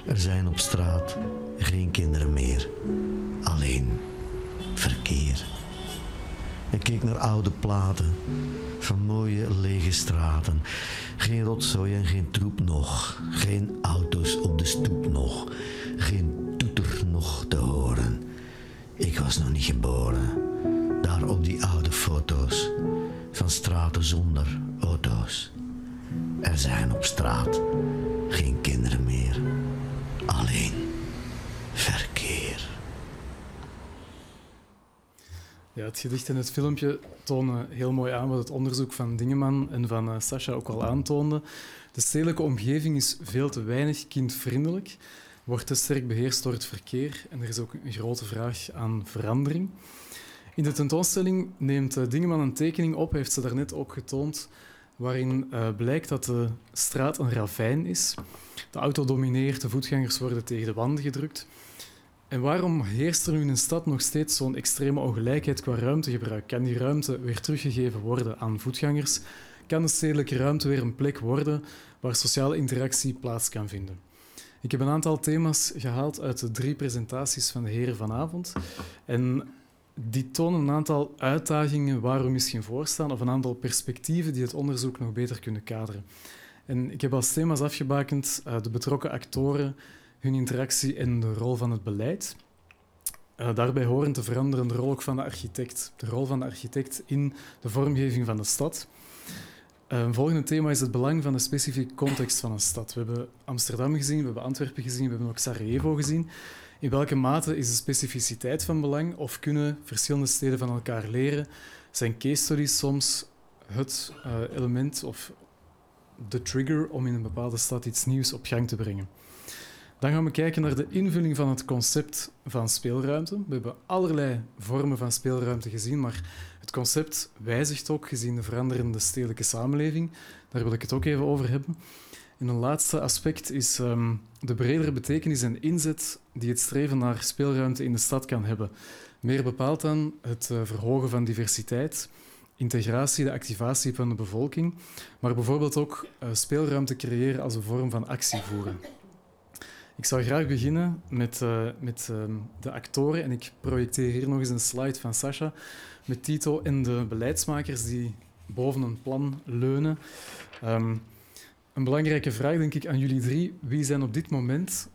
Er zijn op straat geen kinderen Ik keek naar oude platen van mooie lege straten. Geen rotzooi en geen troep nog. Geen auto's op de stoep nog. Geen toeter nog te horen. Ik was nog niet geboren. Daar op die oude foto's van straten zonder auto's. Er zijn op straat geen kinderen meer. Alleen verkeer. Ja, het gedicht en het filmpje tonen heel mooi aan wat het onderzoek van Dingeman en van uh, Sascha ook al aantoonde. De stedelijke omgeving is veel te weinig kindvriendelijk, wordt te sterk beheerst door het verkeer en er is ook een grote vraag aan verandering. In de tentoonstelling neemt uh, Dingeman een tekening op, heeft ze daarnet ook getoond, waarin uh, blijkt dat de straat een ravijn is. De auto domineert, de voetgangers worden tegen de wanden gedrukt. En waarom heerst er nu in een stad nog steeds zo'n extreme ongelijkheid qua ruimtegebruik? Kan die ruimte weer teruggegeven worden aan voetgangers? Kan de stedelijke ruimte weer een plek worden waar sociale interactie plaats kan vinden? Ik heb een aantal thema's gehaald uit de drie presentaties van de heren vanavond. En die tonen een aantal uitdagingen waar we misschien voor staan, of een aantal perspectieven die het onderzoek nog beter kunnen kaderen. En ik heb als thema's afgebakend uh, de betrokken actoren, hun interactie en de rol van het beleid. Uh, daarbij horen te veranderen de rol ook van de architect, de rol van de architect in de vormgeving van de stad. Uh, een volgende thema is het belang van de specifieke context van een stad. We hebben Amsterdam gezien, we hebben Antwerpen gezien, we hebben ook Sarajevo gezien. In welke mate is de specificiteit van belang of kunnen verschillende steden van elkaar leren? Zijn case studies soms het uh, element of de trigger om in een bepaalde stad iets nieuws op gang te brengen? Dan gaan we kijken naar de invulling van het concept van speelruimte. We hebben allerlei vormen van speelruimte gezien, maar het concept wijzigt ook gezien de veranderende stedelijke samenleving. Daar wil ik het ook even over hebben. En een laatste aspect is um, de bredere betekenis en inzet die het streven naar speelruimte in de stad kan hebben. Meer bepaald dan het uh, verhogen van diversiteit, integratie, de activatie van de bevolking, maar bijvoorbeeld ook uh, speelruimte creëren als een vorm van actie voeren. Ik zou graag beginnen met, uh, met uh, de actoren. En ik projecteer hier nog eens een slide van Sasha met Tito en de beleidsmakers die boven een plan leunen. Um, een belangrijke vraag, denk ik, aan jullie drie. Wie zijn op dit moment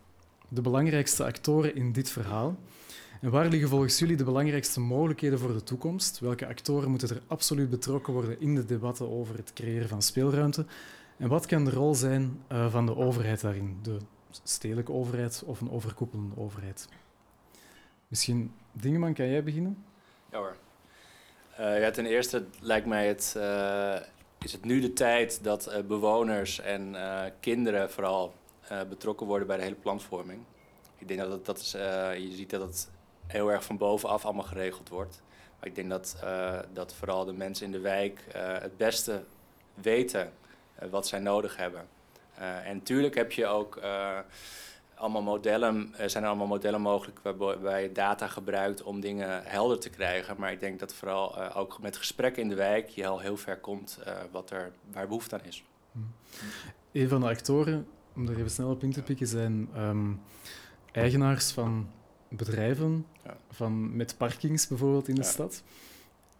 de belangrijkste actoren in dit verhaal? En waar liggen volgens jullie de belangrijkste mogelijkheden voor de toekomst? Welke actoren moeten er absoluut betrokken worden in de debatten over het creëren van speelruimte? En wat kan de rol zijn uh, van de overheid daarin? De stedelijke overheid of een overkoepelende overheid. Misschien, Dingeman, kan jij beginnen? Ja hoor. Uh, ja, ten eerste lijkt mij het, uh, is het nu de tijd dat uh, bewoners en kinderen vooral betrokken worden bij de hele planvorming. Ik denk dat dat is, je ziet dat het heel erg van bovenaf allemaal geregeld wordt. Maar ik denk dat, dat vooral de mensen in de wijk het beste weten wat zij nodig hebben. Uh, en natuurlijk heb je ook uh, allemaal modellen, er zijn allemaal modellen mogelijk waarbij je data gebruikt om dingen helder te krijgen. Maar ik denk dat vooral uh, ook met gesprekken in de wijk je al heel ver komt wat er, waar behoefte aan is. Hmm. Een van de actoren, om er even snel op in te pikken, zijn um, eigenaars van bedrijven, ja. van, met parkings bijvoorbeeld in de ja. stad.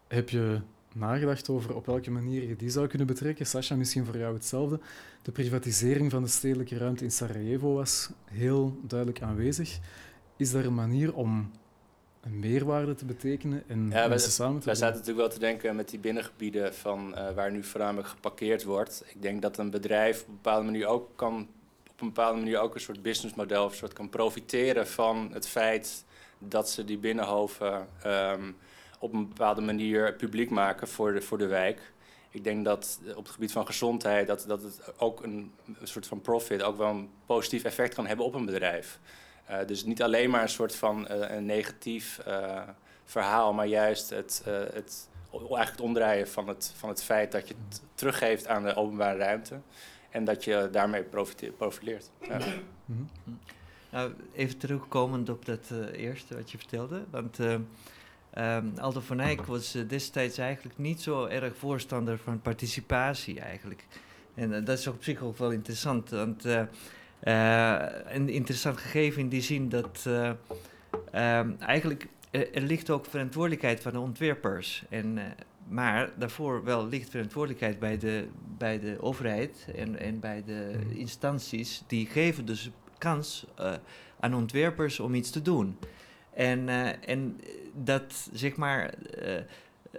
Heb je nagedacht over op welke manier je die zou kunnen betrekken. Sascha, misschien voor jou hetzelfde. De privatisering van de stedelijke ruimte in Sarajevo was heel duidelijk aanwezig. Is daar een manier om een meerwaarde te betekenen en ja, mensen samen te Wij zaten natuurlijk wel te denken met die binnengebieden van, uh, waar nu voornamelijk geparkeerd wordt. Ik denk dat een bedrijf op een bepaalde manier ook kan op een bepaalde manier ook een soort businessmodel of soort kan profiteren van het feit dat ze die binnenhoven um, op een bepaalde manier publiek maken voor de, voor de wijk. Ik denk dat op het gebied van gezondheid dat, dat het ook een, soort van profit ook wel een positief effect kan hebben op een bedrijf. Uh, dus niet alleen maar een soort van uh, een negatief uh, verhaal, maar juist het, het, eigenlijk het omdraaien van het, van het feit dat je het teruggeeft aan de openbare ruimte en dat je daarmee profileert. Ja. Mm -hmm. nou, even terugkomend op dat eerste wat je vertelde, want Um, Aldo van Eyck was uh, destijds eigenlijk niet zo erg voorstander van participatie eigenlijk. En uh, dat is op zich ook wel interessant, want uh, een interessant gegeven in die zin dat ehm, eigenlijk er, ligt ook verantwoordelijkheid van de ontwerpers. En, maar daarvoor wel ligt verantwoordelijkheid bij de, bij de overheid en, en bij de hmm. instanties. Die geven dus kans aan ontwerpers om iets te doen. En, en dat zeg maar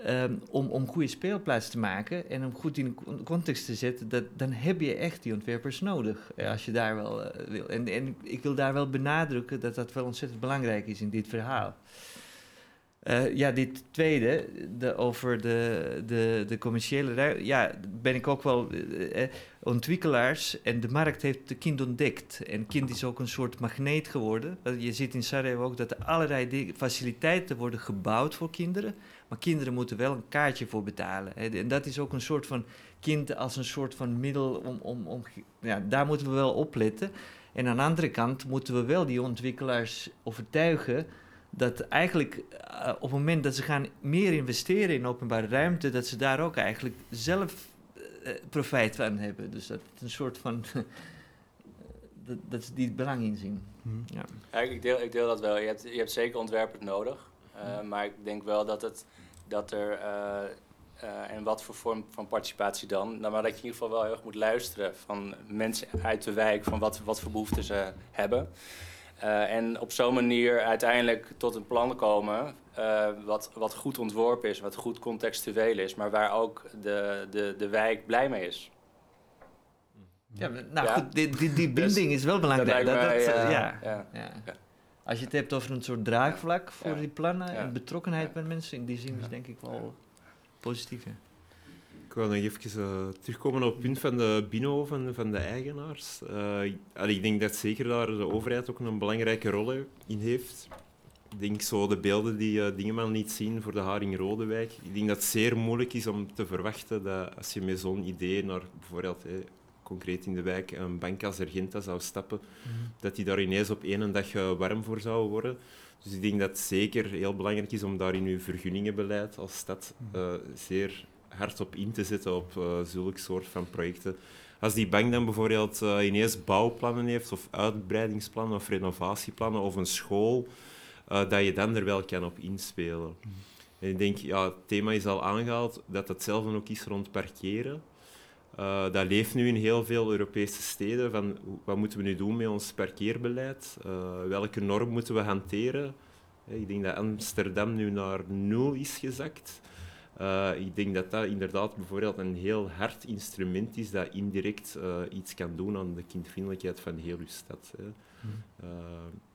Ehm, om, om goede speelplaats te maken en om goed in de context te zetten, dat, dan heb je echt die ontwerpers nodig. Eh, als je daar wel uh, wil. En, en ik wil daar wel benadrukken dat dat wel ontzettend belangrijk is in dit verhaal. Uh, ja, dit tweede, de, over de, de, de commerciële ja, ben ik ook wel uh, ontwikkelaars en de markt heeft kind ontdekt. En kind is ook een soort magneet geworden. Je ziet in Sarajevo ook dat er allerlei faciliteiten worden gebouwd voor kinderen. Maar kinderen moeten wel een kaartje voor betalen. En dat is ook een soort van kind als een soort van middel om. om, om ja, daar moeten we wel op letten. En aan de andere kant moeten we wel die ontwikkelaars overtuigen dat eigenlijk uh, op het moment dat ze gaan meer investeren in openbare ruimte, dat ze daar ook eigenlijk zelf uh, profijt van hebben. Dus dat is een soort van. dat, dat ze die belang inzien. Hmm. Ja. ja. ik, deel, ik deel dat wel. Je hebt, je hebt zeker ontwerpers nodig. Uh, maar ik denk wel dat het dat er, uh, uh, en wat voor vorm van participatie dan, nou, maar dat je in ieder geval wel heel erg moet luisteren van mensen uit de wijk, van wat, wat voor behoeften ze hebben. Uh, en op zo'n manier uiteindelijk tot een plan komen wat, wat goed ontworpen is, wat goed contextueel is, maar waar ook de, de, de wijk blij mee is. Ja, nou ja. goed, die, die, die dus binding is wel belangrijk. Dat, dat, ja, ja. ja. Als je het hebt over een soort draagvlak voor die plannen en betrokkenheid met mensen, in die zin is denk ik wel positief. Ik wil nog even uh, terugkomen op het punt van de bino van, van de eigenaars. Uh, ik denk dat zeker daar de overheid ook een belangrijke rol in heeft. Ik denk zo de beelden die uh, Dingeman liet zien voor de Haring Rodewijk. Ik denk dat het zeer moeilijk is om te verwachten dat als je met zo'n idee naar bijvoorbeeld concreet in de wijk, een bank als Argenta zou stappen, mhm. dat die daar ineens op één dag warm voor zou worden. Dus ik denk dat het zeker heel belangrijk is om daar in uw vergunningenbeleid als stad uh, zeer hard op in te zetten op uh, zulke soort van projecten. Als die bank dan bijvoorbeeld ineens bouwplannen heeft, of uitbreidingsplannen, of renovatieplannen, of een school, dat je dan er wel kan op inspelen. Mhm. En ik denk, ja, het thema is al aangehaald, dat hetzelfde ook is rond parkeren. Uh, dat leeft nu in heel veel Europese steden. Van, wat moeten we nu doen met ons parkeerbeleid? Uh, welke norm moeten we hanteren? Ik denk dat Amsterdam nu naar nul is gezakt. Uh, ik denk dat dat inderdaad bijvoorbeeld een heel hard instrument is dat indirect iets kan doen aan de kindvriendelijkheid van heel uw stad. Hè. Hmm.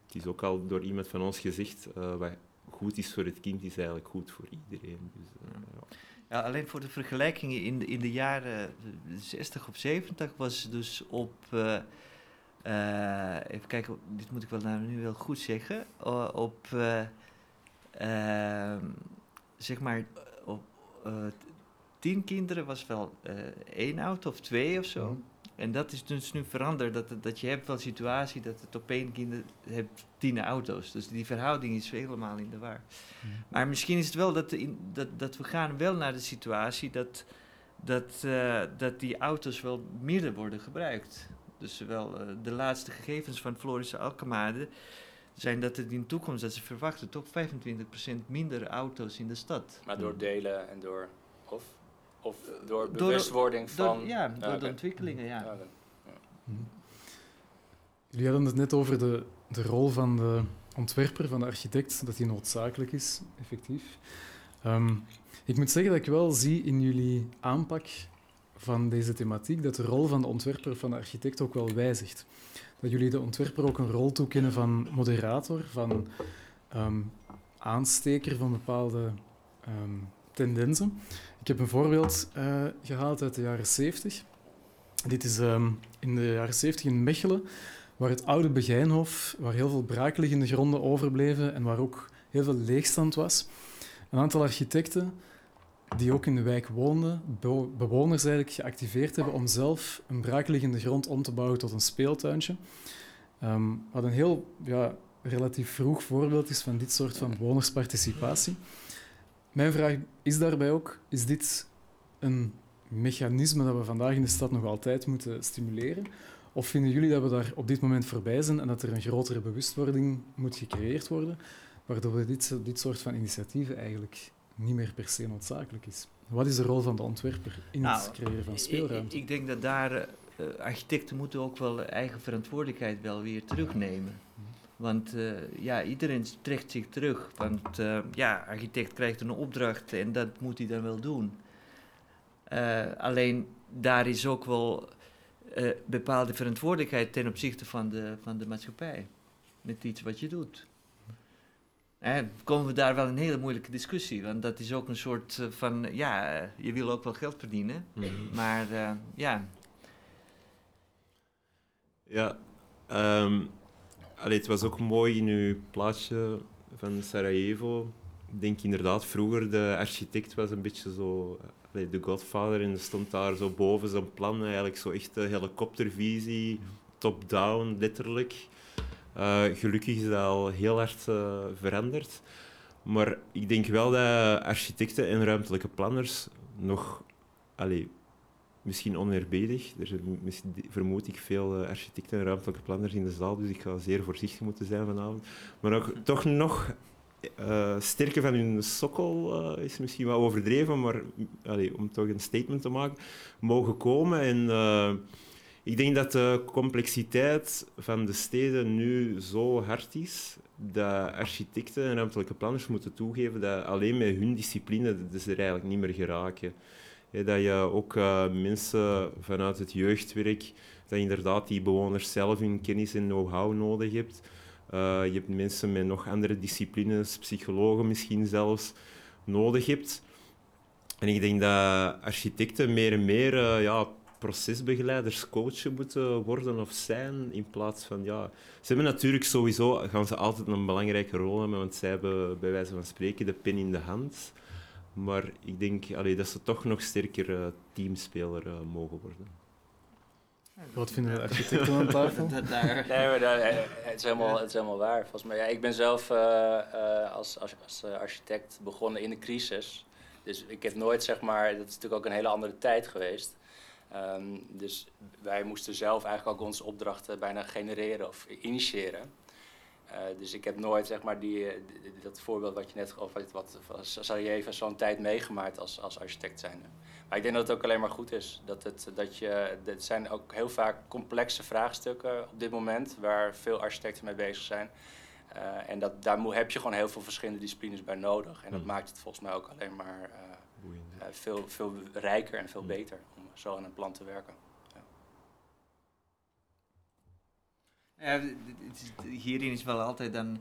het is ook al door iemand van ons gezegd, wat goed is voor het kind is eigenlijk goed voor iedereen. Dus, ja. Ja, alleen voor de vergelijkingen in de, in de jaren 60 of 70 was dus op. Even kijken, dit moet ik wel nou nu wel goed zeggen. Op. Ehm, zeg maar. Op tien kinderen was wel één auto of twee of zo. Mhm. En dat is dus nu veranderd. Dat, dat je hebt wel situatie dat het op één kind hebt tien auto's. Dus die verhouding is helemaal in de war. Maar misschien is het wel dat, dat, dat we gaan wel naar de situatie dat, dat, uh, dat die auto's wel minder worden gebruikt. Dus wel uh, de laatste gegevens van Florische Alkemade zijn dat het in de toekomst, dat ze verwachten, toch 25% minder auto's in de stad. Maar door delen en door, of? Of door bewustwording van... ja, door de ontwikkelingen, ja. Mhm. Jullie hadden het net over de, de rol van de ontwerper, van de architect, dat die noodzakelijk is, effectief. Um, ik moet zeggen dat ik wel zie in jullie aanpak van deze thematiek dat de rol van de ontwerper, van de architect ook wel wijzigt. Dat jullie de ontwerper ook een rol toekennen van moderator, van um, aansteker van bepaalde um, tendensen. Ik heb een voorbeeld uh, gehaald uit de jaren 70. Dit is um, in de jaren 70 in Mechelen, waar het oude Begijnhof, waar heel veel braakliggende gronden overbleven en waar ook heel veel leegstand was. Een aantal architecten die ook in de wijk woonden, bewoners eigenlijk geactiveerd hebben om zelf een braakliggende grond om te bouwen tot een speeltuintje. Um, wat een heel ja, relatief vroeg voorbeeld is van dit soort van bewonersparticipatie. Mijn vraag is daarbij ook, is dit een mechanisme dat we vandaag in de stad nog altijd moeten stimuleren? Of vinden jullie dat we daar op dit moment voorbij zijn en dat er een grotere bewustwording moet gecreëerd worden, waardoor dit, dit soort van initiatieven eigenlijk niet meer per se noodzakelijk is? Wat is de rol van de ontwerper in Nou, het creëren van speelruimte? Ik, ik denk dat daar eh, architecten moeten ook wel eigen verantwoordelijkheid wel weer terugnemen. Want eh, ja, iedereen trekt zich terug. Want eh, ja, architect krijgt een opdracht en dat moet hij dan wel doen. Alleen daar is ook wel bepaalde verantwoordelijkheid ten opzichte van de, van de maatschappij. Met iets wat je doet. Eh, komen we daar wel in een hele moeilijke discussie. Want dat is ook een soort eh, van, ja, eh, je wil ook wel geld verdienen. Mhm. Maar eh, ja, Ja, ehm, allee, het was ook mooi in uw plaatje van Sarajevo. Ik denk inderdaad, vroeger de architect was een beetje zo allee, de godfather en stond daar zo boven zijn plan, eigenlijk zo echt een helikoptervisie, top-down, letterlijk. Eh, gelukkig is dat al heel hard eh, veranderd. Maar ik denk wel dat architecten en ruimtelijke planners nog, allee, misschien oneerbiedig, er zijn vermoed ik veel eh, architecten en ruimtelijke planners in de zaal, dus ik ga zeer voorzichtig moeten zijn vanavond. Maar nog, toch nog eh sterker van hun sokkel is misschien wel overdreven, maar allee, om toch een statement te maken, mogen komen. En ik denk dat de complexiteit van de steden nu zo hard is dat architecten en ruimtelijke planners moeten toegeven dat alleen met hun discipline ze er eigenlijk niet meer geraken. Dat je ook eh, mensen vanuit het jeugdwerk, dat inderdaad die bewoners zelf hun kennis en know-how nodig hebt. Eh, je hebt mensen met nog andere disciplines, psychologen misschien zelfs, nodig hebt. En ik denk dat architecten meer en meer eh, ja, procesbegeleiders, coachen moeten worden of zijn, in plaats van... Ja, ze hebben natuurlijk sowieso, gaan ze altijd een belangrijke rol hebben, want zij hebben bij wijze van spreken de pen in de hand. Maar ik denk allee, dat ze toch nog sterker eh, teamspeler eh, mogen worden. Wat vinden de architecten aan tafel? Nee, maar dat, eh, het, is helemaal, het is helemaal waar. Volgens mij, ja, ik ben zelf eh, eh, als, als, als architect begonnen in de crisis. Dus ik heb nooit, zeg maar, dat is natuurlijk ook een hele andere tijd geweest. Ehm, dus wij moesten zelf eigenlijk ook onze opdrachten bijna genereren of initiëren. Eh, dus ik heb nooit, zeg maar, die, eh, die- dat voorbeeld wat je net, of wat, wat Sarajevo zo'n tijd meegemaakt als, als architect zijnde. Maar ik denk dat het ook alleen maar goed is. Dat het, dat je, het zijn ook heel vaak complexe vraagstukken op dit moment, waar veel architecten mee bezig zijn. Eh, en dat, daar moet, heb je gewoon heel veel verschillende disciplines bij nodig. En dat Hmm. maakt het volgens mij ook alleen maar veel, veel rijker en veel Hmm. beter zo aan een plan te werken. Ja, hierin is wel altijd dan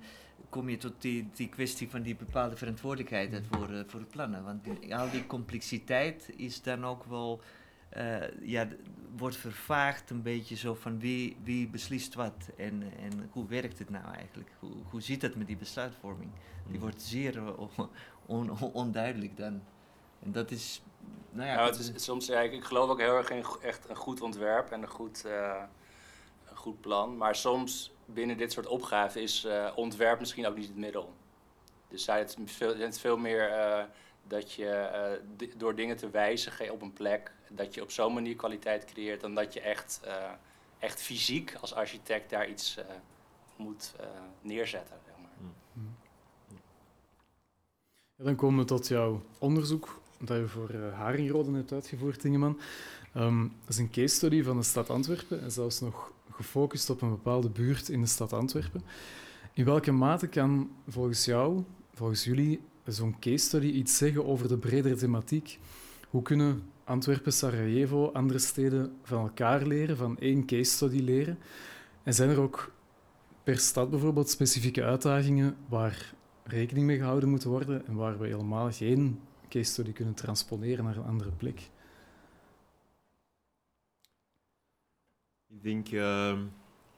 kom je tot die, die kwestie van die bepaalde verantwoordelijkheid voor, eh, voor het plannen. Want die- al die complexiteit is dan ook wel, eh, ja, wordt vervaagd een beetje zo van wie, wie beslist wat en, en hoe werkt het nou eigenlijk? Hoe, hoe zit het met die besluitvorming? Die wordt zeer eh, on- on- onduidelijk dan. En dat is, nou ja, Nou, het is, soms, ja, ik, ik geloof ook heel erg in echt een goed ontwerp en een goed, eh, een goed plan. Maar soms binnen dit soort opgaven is eh, ontwerp misschien ook niet het middel. Dus zij het veel, het veel meer eh, dat je eh, door dingen te wijzigen op een plek, dat je op zo'n manier kwaliteit creëert dan dat je echt, eh, echt fysiek als architect daar iets eh, moet eh, neerzetten. Zeg maar. Ja, dan komen we tot jouw onderzoek dat je voor uh, Haringrode hebt uitgevoerd, Dingeman. Ehm, dat is een case study van de stad Antwerpen en zelfs nog gefocust op een bepaalde buurt in de stad Antwerpen. In welke mate kan volgens jou, volgens jullie, zo'n case study iets zeggen over de bredere thematiek? Hoe kunnen Antwerpen, Sarajevo, andere steden van elkaar leren, van één case study leren? En zijn er ook per stad bijvoorbeeld specifieke uitdagingen waar rekening mee gehouden moet worden en waar we helemaal geen case study kunnen transponeren naar een andere plek? Ik denk, uh,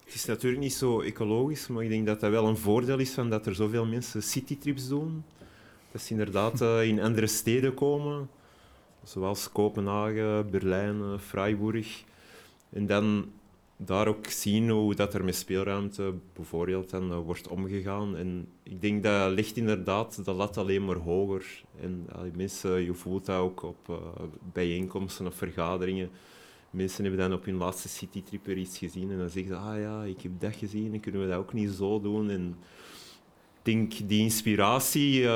het is natuurlijk niet zo ecologisch, maar ik denk dat dat wel een voordeel is van dat er zoveel mensen citytrips doen. Dat ze inderdaad uh, in andere steden komen, zoals Kopenhagen, Berlijn, uh, Freiburg. En dan daar ook zien hoe dat er met speelruimte bijvoorbeeld dan, uh, wordt omgegaan. En ik denk dat legt inderdaad de lat alleen maar hoger. En uh, mensen, je voelt dat ook op bijeenkomsten of vergaderingen mensen hebben dan op hun laatste citytrip er iets gezien en dan zeggen ze, ah ja, ik heb dat gezien en kunnen we dat ook niet zo doen. En ik denk die inspiratie,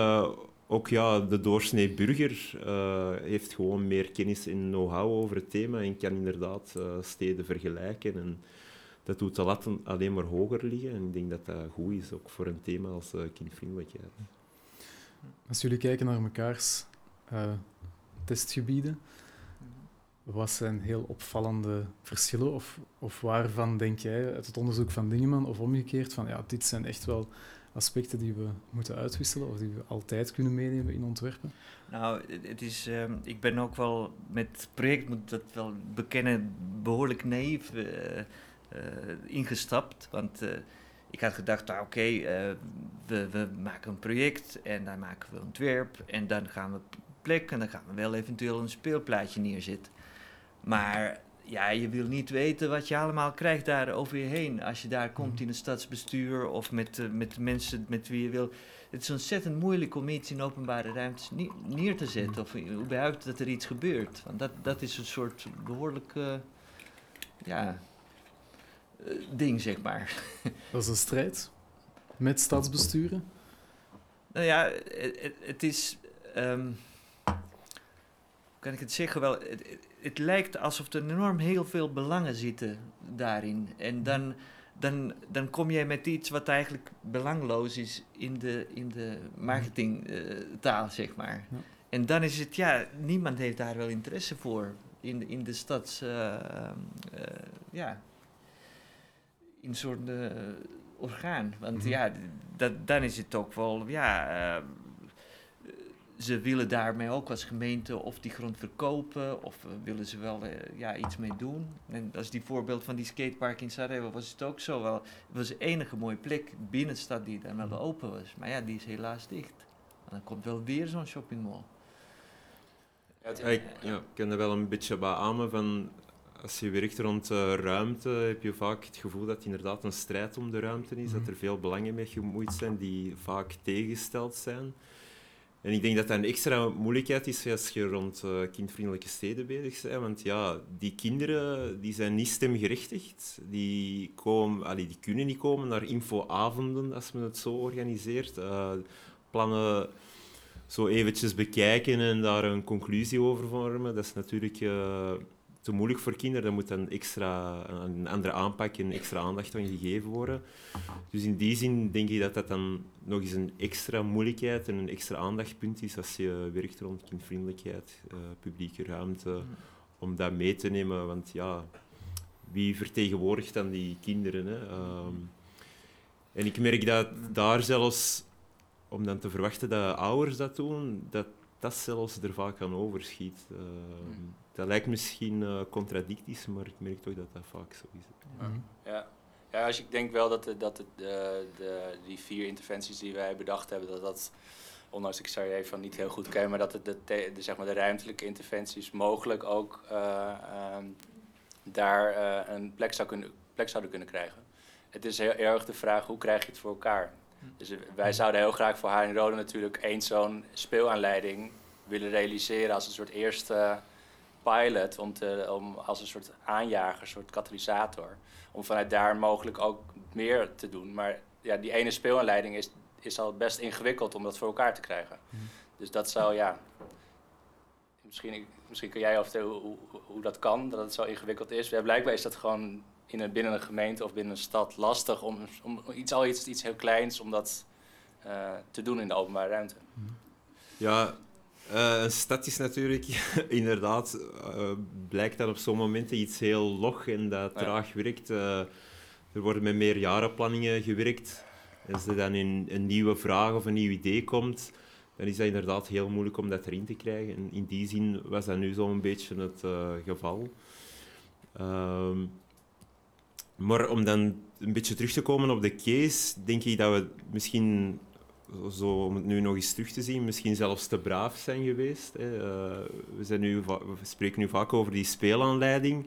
ook ja, de doorsnee burger uh, heeft gewoon meer kennis en know-how over het thema en kan inderdaad uh, steden vergelijken. En dat doet de lat alleen maar hoger liggen en ik denk dat dat goed is, ook voor een thema als kindvriendelijkheid. Als jullie kijken naar mekaars testgebieden, wat zijn heel opvallende verschillen? Of, of waarvan denk jij uit het onderzoek van Dingeman of omgekeerd van ja, dit zijn echt wel aspecten die we moeten uitwisselen of die we altijd kunnen meenemen in ontwerpen? Nou, het is, uh, ik ben ook wel met het project, moet dat wel bekennen, behoorlijk naïef uh, uh, ingestapt. Want uh, ik had gedacht, nou, oké, we, we maken een project en dan maken we een ontwerp en dan gaan we plek en dan gaan we wel eventueel een speelplaatje neerzetten. Maar ja, je wil niet weten wat je allemaal krijgt daar over je heen. Als je daar komt mhm. in het stadsbestuur of met, uh, met mensen met wie je wil. Het is ontzettend moeilijk om iets in openbare ruimtes neer te zetten. Mhm. Of überhaupt dat er iets gebeurt. Want dat, dat is een soort behoorlijk. Uh, ja, uh, ding, zeg maar. Dat is een strijd met stadsbesturen? Nou ja, het, het is. Um, kan ik het zeggen? Wel, het, het, lijkt alsof er enorm heel veel belangen zitten daarin. En mhm. dan, dan, dan kom jij met iets wat eigenlijk belangloos is in de, in de marketingtaal, uh, zeg maar. Ja. En dan is het, ja, niemand heeft daar wel interesse voor in, in de stads, uh, uh, ja, in zo'n orgaan. Want mm -hmm. ja, dat, dan is het ook wel, ja ze willen daarmee ook als gemeente of die grond verkopen of uh, willen ze wel uh, ja, iets mee doen. En als die voorbeeld van die skatepark in Sarajevo was het ook zo wel. Het was de enige mooie plek binnen de stad die dan wel mm. open was. Maar ja, die is helaas dicht. En dan komt wel weer zo'n shoppingmall. Ja, ik ja, ken er wel een beetje beamen van als je werkt rond uh, ruimte, heb je vaak het gevoel dat het inderdaad een strijd om de ruimte is. Dat mm. er veel belangen mee gemoeid zijn die vaak tegengesteld zijn. En ik denk dat dat een extra moeilijkheid is als je rond uh, kindvriendelijke steden bezig bent. Want ja, die kinderen die zijn niet stemgerechtigd. Die, komen, allee, die kunnen niet komen naar infoavonden als men het zo organiseert. Uh, plannen zo eventjes bekijken en daar een conclusie over vormen. Dat is natuurlijk... Uh, te moeilijk voor kinderen. Daar moet dan extra, een andere aanpak en extra aandacht aan gegeven worden. Dus in die zin denk ik dat dat dan nog eens een extra moeilijkheid en een extra aandachtspunt is als je werkt rond kindvriendelijkheid, uh, publieke ruimte, om dat mee te nemen. Want ja, wie vertegenwoordigt dan die kinderen? Hè? Um, en ik merk dat daar zelfs, om dan te verwachten dat ouders dat doen, dat dat zelfs er vaak aan overschiet. Uh, dat lijkt misschien uh, contradictisch, maar ik merk toch dat dat vaak zo is. Ja, ja. ja als ik denk wel dat, de, dat de, de, die vier interventies die wij bedacht hebben, dat dat, ondanks ik Sarajevo van niet heel goed ken, maar dat de, de, de, zeg maar de ruimtelijke interventies mogelijk ook uh, daar uh, een plek, zou kunnen, plek zouden kunnen krijgen. Het is heel erg de vraag, hoe krijg je het voor elkaar? Dus wij zouden heel graag voor Haar in Rode natuurlijk één zo'n speelaanleiding willen realiseren als een soort eerste pilot, om, te, om als een soort aanjager, een soort katalysator. Om vanuit daar mogelijk ook meer te doen. Maar ja, die ene speelaanleiding is, is al best ingewikkeld om dat voor elkaar te krijgen. Mhm. Dus dat zou, ja... Misschien, misschien kun jij vertellen hoe, hoe, hoe, dat kan, dat het zo ingewikkeld is. Ja, blijkbaar is dat gewoon in een, binnen een gemeente of binnen een stad lastig om, om iets, al iets, iets heel kleins om dat uh, te doen in de openbare ruimte. Ja, uh, een stad is natuurlijk inderdaad, uh, blijkt dat op zo'n momenten iets heel log en dat traag werkt. Uh, er worden met meerjarenplanningen gewerkt. Als er dan een, een, nieuwe vraag of een nieuw idee komt, dan is dat inderdaad heel moeilijk om dat erin te krijgen. En in die zin was dat nu zo'n beetje het geval. Ehm, maar om dan een beetje terug te komen op de case, denk ik dat we misschien zo, om het nu nog eens terug te zien, misschien zelfs te braaf zijn geweest. Hè. Uh, we, zijn nu, we spreken nu vaak over die speelaanleiding.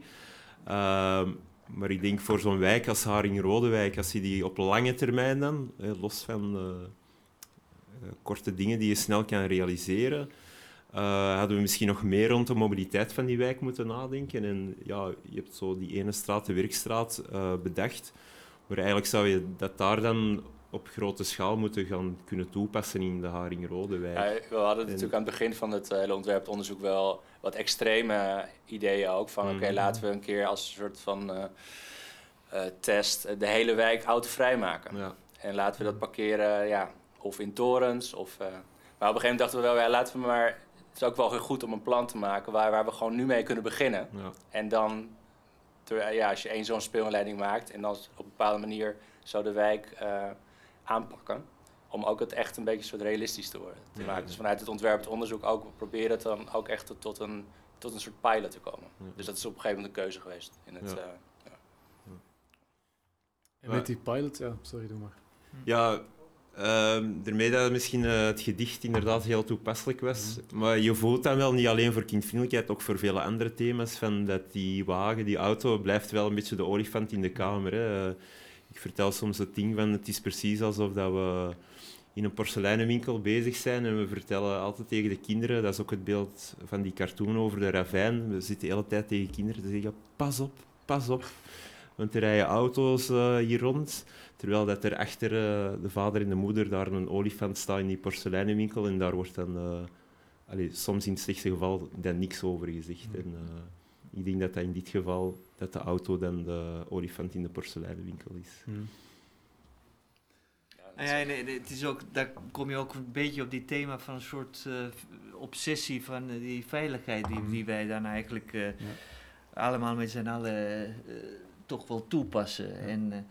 Uh, maar ik denk voor zo'n wijk als Haring-Rodewijk, als je die op lange termijn dan, los van uh, korte dingen die je snel kan realiseren, eh, hadden we misschien nog meer rond de mobiliteit van die wijk moeten nadenken. En ja, je hebt zo die ene straat, de Werkstraat, bedacht. Maar eigenlijk zou je dat daar dan op grote schaal moeten gaan kunnen toepassen in de Haringrode wijk. Ja, we hadden natuurlijk aan het begin van het hele ontwerponderzoek wel wat extreme ideeën ook. Van oké, mhm. laten we een keer als een soort van uh, test de hele wijk autovrij maken. Ja. En laten we dat parkeren ja, of in torens. Of, maar op een gegeven moment dachten we wel, ja, laten we maar het is ook wel goed om een plan te maken waar, waar we gewoon nu mee kunnen beginnen. Ja. En dan, ja, als je één zo'n speelinleiding maakt en dan op een bepaalde manier zo de wijk uh, aanpakken. Om ook het echt een beetje soort realistisch te worden. Te maken. Dus vanuit het ontwerp, het onderzoek ook proberen het dan ook echt tot een, tot een soort pilot te komen. Dus dat is op een gegeven moment een keuze geweest. In het, uh, en met die pilot, ja, sorry, doe maar. Ja, daarmee dat misschien uh, het gedicht inderdaad heel toepasselijk was. Mhm. Maar je voelt dan wel niet alleen voor kindvriendelijkheid, ook voor vele andere thema's. Van dat die wagen, die auto, blijft wel een beetje de olifant in de kamer. Hè. Ik vertel soms het ding van het is precies alsof dat we in een porseleinenwinkel bezig zijn en we vertellen altijd tegen de kinderen, dat is ook het beeld van die cartoon over de ravijn. We zitten de hele tijd tegen kinderen te zeggen: pas op, pas op. Want er rijden auto's uh, hier rond. Terwijl dat er achter uh, de vader en de moeder daar een olifant staat in die porseleinenwinkel. En daar wordt dan, uh, allez, soms in het slechtste geval, dan niks over gezegd. Mm. En, ik denk dat dat in dit geval dat de auto dan de olifant in de porseleinenwinkel is. Mm. Ja, ja, nee, het is ook, daar kom je ook een beetje op die thema van een soort uh, obsessie van uh, die veiligheid die, die wij dan eigenlijk uh, ja. allemaal met z'n allen toch wel toepassen. En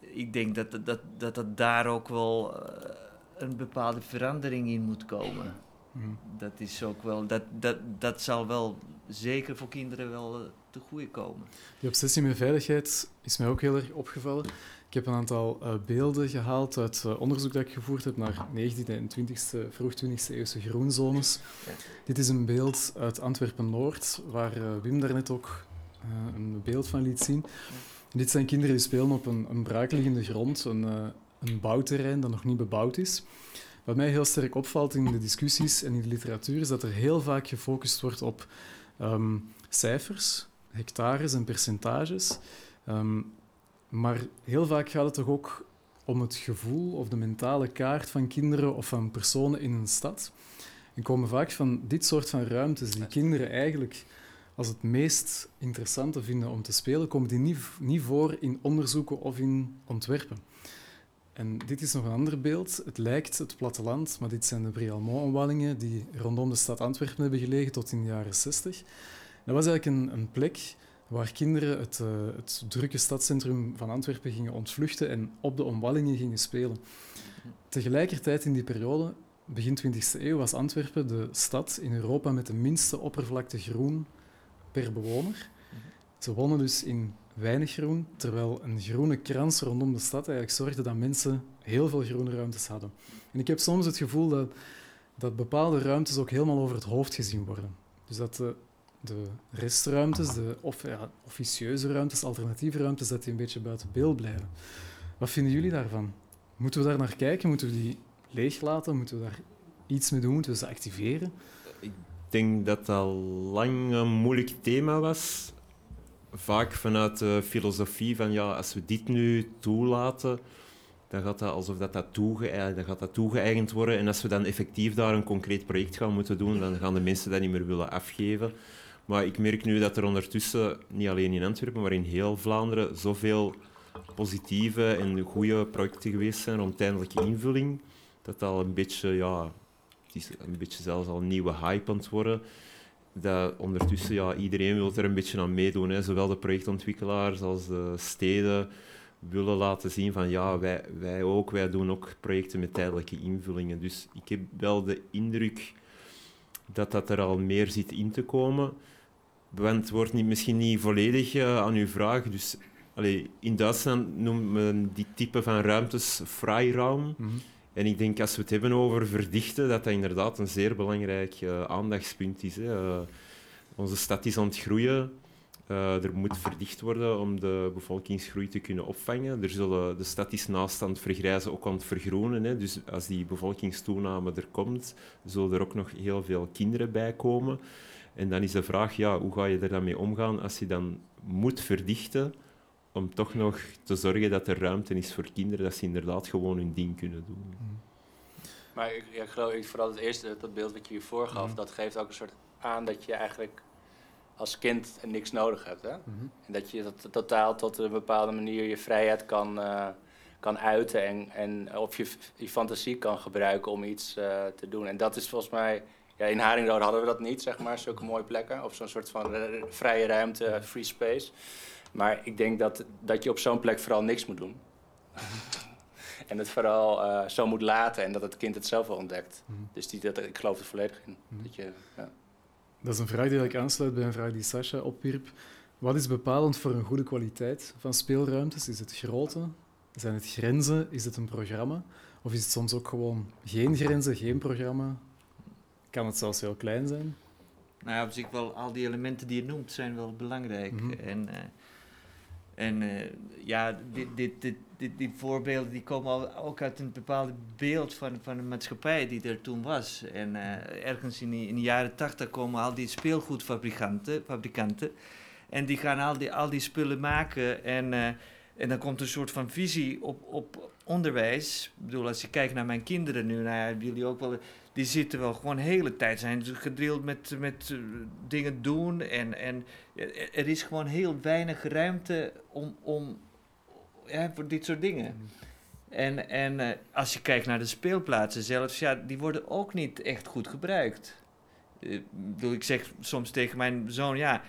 ik denk dat dat, dat, dat daar ook wel uh, een bepaalde verandering in moet komen. Mm. Dat is ook wel, dat, dat, dat zal wel zeker voor kinderen wel uh, te goede komen. Die obsessie met veiligheid is mij ook heel erg opgevallen. Ik heb een aantal uh, beelden gehaald uit onderzoek dat ik gevoerd heb naar 19e en 20e, vroeg 20e eeuwse groenzones. Ja. Dit is een beeld uit Antwerpen-Noord, waar Wim daarnet ook een beeld van liet zien. Dit zijn kinderen die spelen op een, een braakliggende grond, een, een bouwterrein dat nog niet bebouwd is. Wat mij heel sterk opvalt in de discussies en in de literatuur is dat er heel vaak gefocust wordt op um, cijfers, hectares en percentages. Um, maar heel vaak gaat het toch ook om het gevoel of de mentale kaart van kinderen of van personen in een stad. En komen vaak van dit soort van ruimtes die kinderen eigenlijk als het meest interessante vinden om te spelen, komen die niet, niet voor in onderzoeken of in ontwerpen. En dit is nog een ander beeld. Het lijkt het platteland, maar dit zijn de Brialmont-omwallingen die rondom de stad Antwerpen hebben gelegen tot in de jaren 60. Dat was eigenlijk een, een plek waar kinderen het, uh, het, drukke stadscentrum van Antwerpen gingen ontvluchten en op de omwallingen gingen spelen. Tegelijkertijd in die periode, begin 20e eeuw, was Antwerpen de stad in Europa met de minste oppervlakte groen per bewoner. Ze wonen dus in weinig groen, terwijl een groene krans rondom de stad eigenlijk zorgde dat mensen heel veel groene ruimtes hadden. En ik heb soms het gevoel dat, dat bepaalde ruimtes ook helemaal over het hoofd gezien worden. Dus dat de, restruimtes, de officieuze ruimtes, alternatieve ruimtes, dat die een beetje buiten beeld blijven. Wat vinden jullie daarvan? Moeten we daar naar kijken? Moeten we die leeglaten? Moeten we daar iets mee doen? Moeten we ze activeren? denk dat dat lang een moeilijk thema was. Vaak vanuit de filosofie van ja, als we dit nu toelaten, dan gaat dat alsof dat, dat, toege dan gaat dat toegeëigend worden. En als we dan effectief daar een concreet project gaan moeten doen, dan gaan de mensen dat niet meer willen afgeven. Maar ik merk nu dat er ondertussen, niet alleen in Antwerpen, maar in heel Vlaanderen, zoveel positieve en goede projecten geweest zijn rond tijdelijke invulling, dat al een beetje ja, is een beetje zelfs al een nieuwe hype aan worden. Dat ondertussen, ja, iedereen wil er een beetje aan meedoen. Hè. Zowel de projectontwikkelaars als de steden willen laten zien van ja, wij, wij ook, wij doen ook projecten met tijdelijke invullingen. Dus ik heb wel de indruk dat dat er al meer zit in te komen. Want het wordt niet, misschien niet volledig uh, aan uw vraag. Dus allez, in Duitsland noemt men die type van ruimtes Freiraum. Mm en ik denk als we het hebben over verdichten, dat dat inderdaad een zeer belangrijk uh, aandachtspunt is. Hè. Uh, onze stad is aan het groeien. Uh, er moet verdicht worden om de bevolkingsgroei te kunnen opvangen. Er zullen, de stad is naast het vergrijzen ook aan het vergroenen. Hè. Dus als die bevolkingstoename er komt, zullen er ook nog heel veel kinderen bij komen. En dan is de vraag, ja, hoe ga je er dan mee omgaan als je dan moet verdichten om toch nog te zorgen dat er ruimte is voor kinderen, dat ze inderdaad gewoon hun ding kunnen doen. Mm. Maar ik, ja, ik geloof ik, vooral het eerste, dat beeld wat je hiervoor gaf, mm. dat geeft ook een soort aan dat je eigenlijk als kind niks nodig hebt. Hè? Mm-hmm. En dat je dat totaal tot een bepaalde manier je vrijheid kan, uh, kan uiten en, en of je, je fantasie kan gebruiken om iets uh, te doen. En dat is volgens mij, ja, in Haringrode hadden we dat niet, zeg maar, zulke mooie plekken. Of zo'n soort van vrije ruimte, free space. Maar ik denk dat, dat je op zo'n plek vooral niks moet doen. en het vooral uh, zo moet laten en dat het kind het zelf wel ontdekt. Mm. Dus die, dat, ik geloof er volledig in. Mm. Dat, je, ja. dat is een vraag die ik aansluit bij een vraag die Sascha opwierp. Wat is bepalend voor een goede kwaliteit van speelruimtes? Is het grootte? Zijn het grenzen? Is het een programma? Of is het soms ook gewoon geen grenzen, geen programma? Kan het zelfs heel klein zijn? Nou ja, op zich wel, al die elementen die je noemt zijn wel belangrijk. Mm -hmm. En uh, en uh, ja, dit, dit, dit, dit, die voorbeelden die komen ook uit een bepaald beeld van, van de maatschappij die er toen was. En uh, ergens in, in de jaren tachtig komen al die speelgoedfabrikanten fabrikanten, en die gaan al die, al die spullen maken. En, uh, en dan komt een soort van visie op, op onderwijs. Ik bedoel, als je kijkt naar mijn kinderen nu, nou ja, jullie ook wel die zitten wel gewoon de hele tijd zijn gedrild met, met uh, dingen doen. En, en er is gewoon heel weinig ruimte om, om ja, voor dit soort dingen. Mm. En, en uh, als je kijkt naar de speelplaatsen zelfs, ja, die worden ook niet echt goed gebruikt. Uh, ik zeg soms tegen mijn zoon, ja,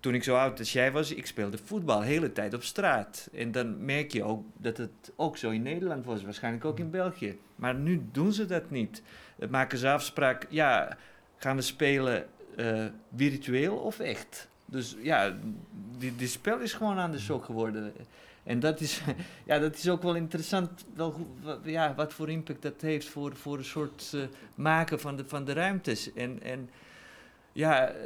toen ik zo oud als jij was, ik speelde voetbal de hele tijd op straat. En dan merk je ook dat het ook zo in Nederland was, waarschijnlijk ook in België. Maar nu doen ze dat niet. Maken ze afspraak, ja, gaan we spelen uh, virtueel of echt? Dus ja, die, die spel is gewoon aan de sok geworden. En dat is, ja, dat is ook wel interessant, wel, ja, wat voor impact dat heeft voor, voor een soort uh, maken van de, van de ruimtes. En, en ja, uh,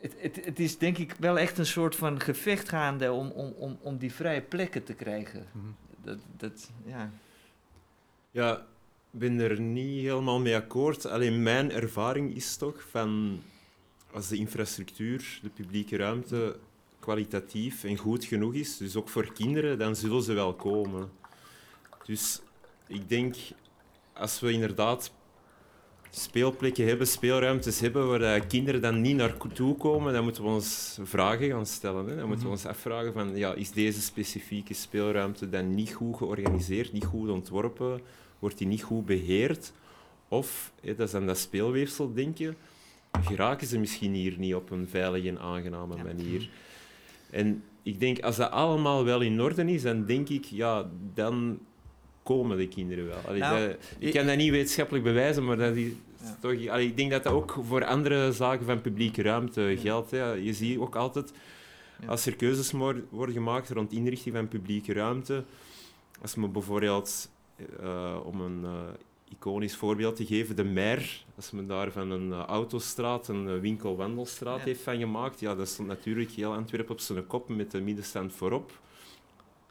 het, het, het is denk ik wel echt een soort van gevecht gaande om, om, om, om die vrije plekken te krijgen. Mm -hmm. dat, dat, ja. Ja, ben er niet helemaal mee akkoord. Alleen mijn ervaring is toch van als de infrastructuur, de publieke ruimte kwalitatief en goed genoeg is, dus ook voor kinderen, dan zullen ze wel komen. Dus ik denk, als we inderdaad speelplekken hebben, speelruimtes hebben waar kinderen dan niet naartoe komen, dan moeten we ons vragen gaan stellen. Hè. Dan moeten we mhm. ons afvragen van, ja, is deze specifieke speelruimte dan niet goed georganiseerd, niet goed ontworpen? Wordt die niet goed beheerd. Of, dat is dan dat speelweefsel, denk je, geraken ze misschien hier niet op een veilige en aangename manier. En ik denk, als dat allemaal wel in orde is, dan denk ik, ja, dan komen de kinderen wel. Allee, nou, dat, ik kan dat niet wetenschappelijk bewijzen, maar dat is toch... Allee, ik denk dat dat ook voor andere zaken van publieke ruimte geldt. Hè. Je ziet ook altijd, als er keuzes worden gemaakt rond inrichting van publieke ruimte, als men bijvoorbeeld uh, om een uh, iconisch voorbeeld te geven, de Mer, als men daar van een uh, autostraat een winkelwandelstraat ja. heeft van gemaakt, ja, dat stond natuurlijk heel Antwerpen op zijn kop met de middenstand voorop.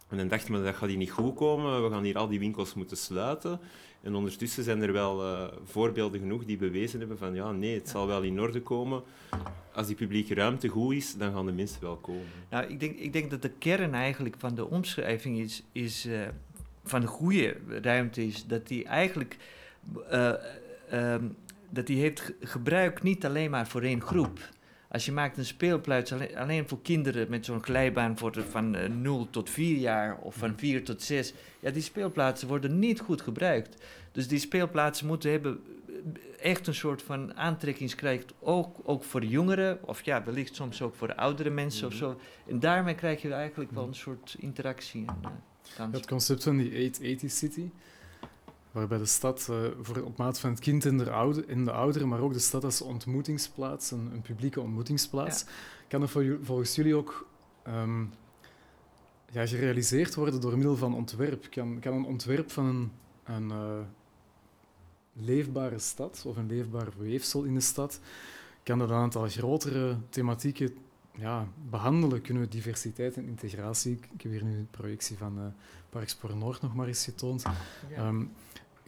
En dan dacht men, dat gaat hier niet goed komen, we gaan hier al die winkels moeten sluiten. En ondertussen zijn er wel uh, voorbeelden genoeg die bewezen hebben van ja, nee, het zal wel in orde komen. Als die publieke ruimte goed is, dan gaan de mensen wel komen. Nou, ik denk, ik denk dat de kern eigenlijk van de omschrijving is, is uh, van de goede ruimte is dat die eigenlijk uh, dat die heeft gebruik niet alleen maar voor één groep. Als je maakt een speelplaats alleen, alleen voor kinderen met zo'n glijbaan voor de, van uh, eh, 0 tot 4 jaar of van 4 tot 6, ja, die speelplaatsen worden niet goed gebruikt. Dus die speelplaatsen moeten hebben echt een soort van aantrekkingskracht, ook, ook voor jongeren, of ja, wellicht soms ook voor oudere mensen mm -hmm. of zo. En daarmee krijg je eigenlijk wel een soort interactie. En, het concept van die 880 City, waarbij de stad uh, voor, op maat van het kind en de, oude, en de ouderen, maar ook de stad als ontmoetingsplaats, een, een publieke ontmoetingsplaats, ja. kan er volgens jullie ook um, ja, gerealiseerd worden door middel van ontwerp? Kan, kan een ontwerp van een, een uh, leefbare stad of een leefbaar weefsel in de stad, kan dat een aantal grotere thematieken ja, behandelen? Kunnen we diversiteit en integratie... Ik heb hier nu een projectie van uh, Parkspoor Noord nog maar eens getoond. Ehm,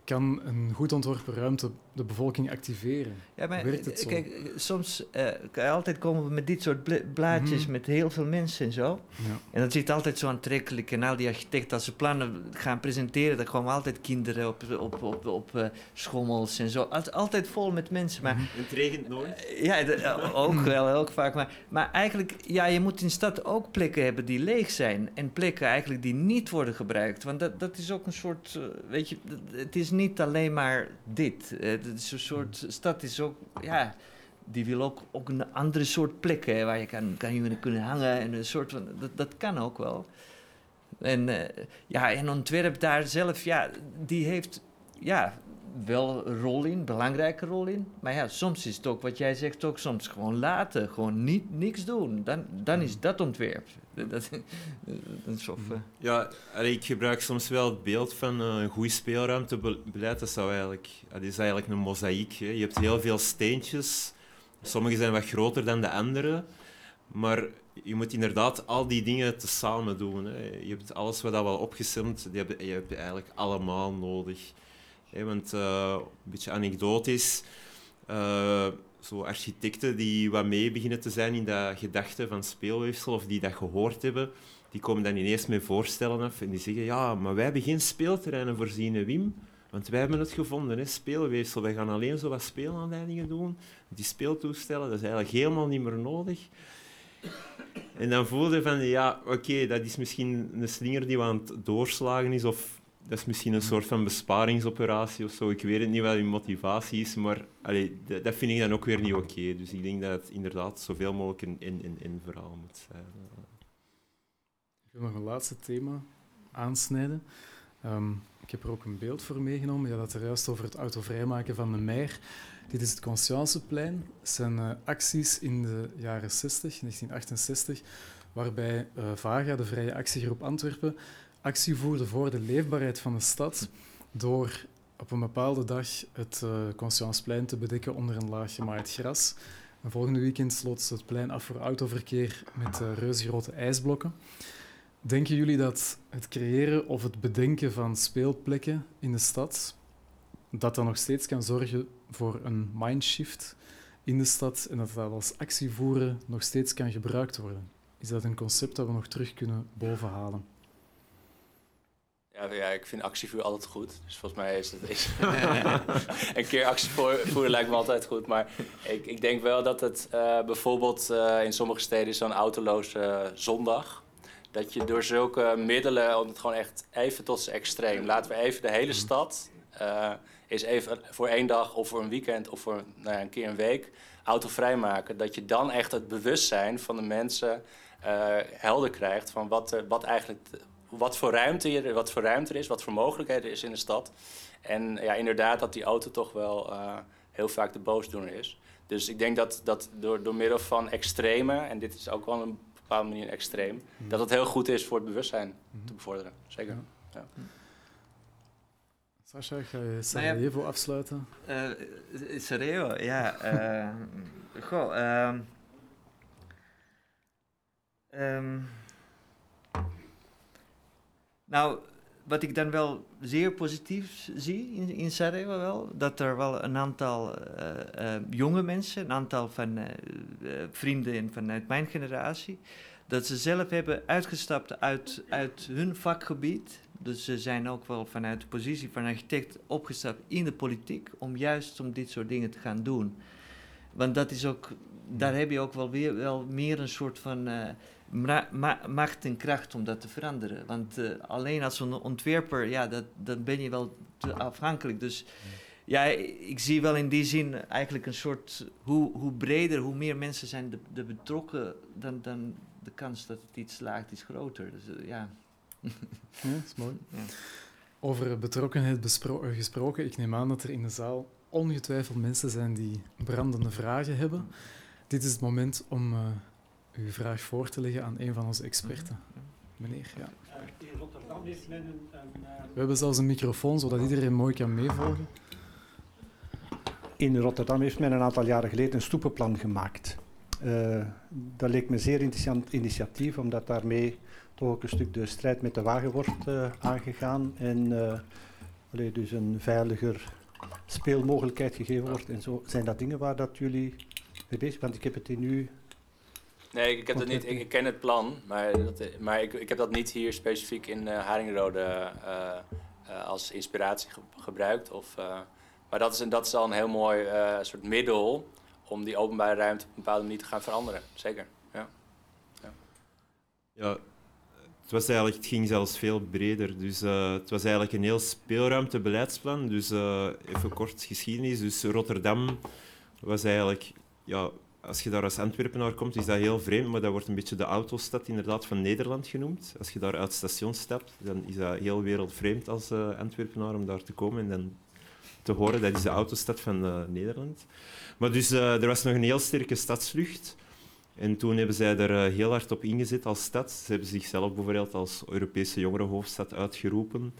kan een goed ontworpen ruimte de bevolking activeren? Ja, maar Werkt het zo? kijk, soms uh, kan je altijd komen we met dit soort blaadjes mhm. met heel veel mensen en zo. Ja. En dat zit altijd zo aantrekkelijk. En al die architecten, als ze plannen gaan presenteren, dan komen altijd kinderen op, op, op, op uh, schommels en zo. altijd vol met mensen. Maar, mhm. Het regent nooit? Uh, ja, ook wel, ook vaak. Maar, maar eigenlijk, ja, je moet in de stad ook plekken hebben die leeg zijn. En plekken eigenlijk die niet worden gebruikt. Want dat, dat is ook een soort, weet je, het is niet alleen maar dit. Het is een soort stad is ook, ja, die wil ook, ook een andere soort plekken waar je kan, kan je kunnen hangen en een soort van, dat, dat kan ook wel. En uh, ja, en ontwerp daar zelf, ja, die heeft, ja, wel een rol in, belangrijke rol in. Maar ja, soms is het ook wat jij zegt, ook soms gewoon laten, gewoon niet, niks doen. Dan, dan is dat ontwerp. Dat, dat is of, uh. Ja, ik gebruik soms wel het beeld van uh, een goed speelruimtebeleid. Dat, zou eigenlijk, dat is eigenlijk een mozaïek. Hè. Je hebt heel veel steentjes. Sommige zijn wat groter dan de andere. Maar je moet inderdaad al die dingen tezamen doen. Hè. Je hebt alles wat al wel opgesemd, die heb, je hebt eigenlijk allemaal nodig want uh, een beetje anekdotisch, uh, zo architecten die wat mee beginnen te zijn in dat gedachte van speelweefsel of die dat gehoord hebben, die komen dan ineens met voorstellen af en die zeggen ja, maar wij hebben geen speelterreinen voorzien, Wim. Want wij hebben het gevonden, hè, speelweefsel. Wij gaan alleen zo wat speelaanleidingen doen. Die speeltoestellen, dat is eigenlijk helemaal niet meer nodig. En dan voelde van, ja, oké, dat is misschien een slinger die aan het doorslagen is, of dat is misschien een soort van besparingsoperatie of zo. Ik weet het niet wat je motivatie is, maar dat, vind ik dan ook weer niet oké. Dus ik denk dat het inderdaad zoveel mogelijk een in-in-in verhaal moet zijn. Ik wil nog een laatste thema aansnijden. Ehm, ik heb er ook een beeld voor meegenomen. Je had het er juist over het autovrijmaken van de Meijer. Dit is het Conscienceplein. Het zijn uh, acties in de jaren 60, 1968, waarbij uh, VAGA, de Vrije Actiegroep Antwerpen, actie voerde voor de leefbaarheid van de stad door op een bepaalde dag het uh, Conscienceplein te bedekken onder een laag gemaaid gras. En volgende weekend sloot ze het plein af voor autoverkeer met uh, reuzegrote ijsblokken. Denken jullie dat het creëren of het bedenken van speelplekken in de stad, dat dat nog steeds kan zorgen voor een mindshift in de stad en dat dat als actievoeren nog steeds kan gebruikt worden? Is dat een concept dat we nog terug kunnen bovenhalen? Ja, ja, ik vind actievuur altijd goed. Dus volgens mij is het is een keer actievoeren lijkt me altijd goed. Maar ik, ik denk wel dat het uh, bijvoorbeeld uh, in sommige steden zo'n autoloze zondag. Dat je door zulke middelen, om het gewoon echt even tot zijn extreem. Laten we even de hele mhm. stad uh, is even voor één dag of voor een weekend of voor nou ja, een keer een week autovrij maken. Dat je dan echt het bewustzijn van de mensen helder krijgt van wat, wat eigenlijk wat voor, ruimte er, wat voor ruimte er is, wat voor mogelijkheden er is in de stad. En ja, inderdaad dat die auto toch wel uh, heel vaak de boosdoener is. Dus ik denk dat, dat door, door middel van extreme, en dit is ook wel een bepaalde manier extreem, mm. dat het heel goed is voor het bewustzijn mm. te bevorderen. Zeker. Ja. ja. Sascha, ga je Sarajevo nou ja, afsluiten? Uh, Sarajevo, ja. Uh, goh, um, um, nou, wat ik dan wel zeer positief zie in, in Sarajevo wel, dat er wel een aantal uh, uh, jonge mensen, een aantal van uh, vrienden vanuit mijn generatie, dat ze zelf hebben uitgestapt uit, uit hun vakgebied. Dus ze zijn ook wel vanuit de positie van architect opgestapt in de politiek om juist om dit soort dingen te gaan doen. Want dat is ook, daar heb je ook wel weer wel meer een soort van macht en kracht om dat te veranderen. Want uh, alleen als een ontwerper, ja, dat, dan ben je wel te afhankelijk. Dus ja, ik zie wel in die zin eigenlijk een soort, hoe, hoe breder, hoe meer mensen zijn de, de betrokken, dan, dan de kans dat het iets slaagt is groter. Dus uh, ja. ja, dat is mooi. Ja. Over betrokkenheid gesproken, ik neem aan dat er in de zaal ongetwijfeld mensen zijn die brandende vragen hebben. Dit is het moment om uh, uw vraag voor te leggen aan een van onze experten. Meneer, ja. In Rotterdam heeft men een, We hebben zelfs een microfoon, zodat iedereen mooi kan meevolgen. In Rotterdam heeft men een aantal jaren geleden een stoepenplan gemaakt. Uh, dat leek me een zeer interessant initiatief, omdat daarmee toch ook een stuk de strijd met de wagen wordt uh, aangegaan en uh, allee, dus een veiliger speelmogelijkheid gegeven wordt. En zo zijn dat dingen waar dat jullie mee bezig Want ik heb het in nu. Nee, ik, heb dat niet, ik, ken het plan, maar, dat, maar ik, ik heb dat niet hier specifiek in Haringrode als inspiratie gebruikt. Of, maar dat is, dat is al een heel mooi soort middel om die openbare ruimte op een bepaalde manier te gaan veranderen. Zeker. Ja. ja. ja het, was eigenlijk, het ging zelfs veel breder. Dus, uh, het was eigenlijk een heel speelruimtebeleidsplan. Dus uh, even kort geschiedenis. Dus Rotterdam was eigenlijk... Ja, als je daar als Antwerpenaar komt, is dat heel vreemd, maar dat wordt een beetje de autostad inderdaad van Nederland genoemd. Als je daar uit het station stapt, dan is dat heel wereldvreemd als uh, Antwerpenaar om daar te komen en dan te horen. Dat is de autostad van Nederland. Maar dus uh, er was nog een heel sterke stadslucht. En toen hebben zij er heel hard op ingezet als stad. Ze hebben zichzelf bijvoorbeeld als Europese jongerenhoofdstad uitgeroepen.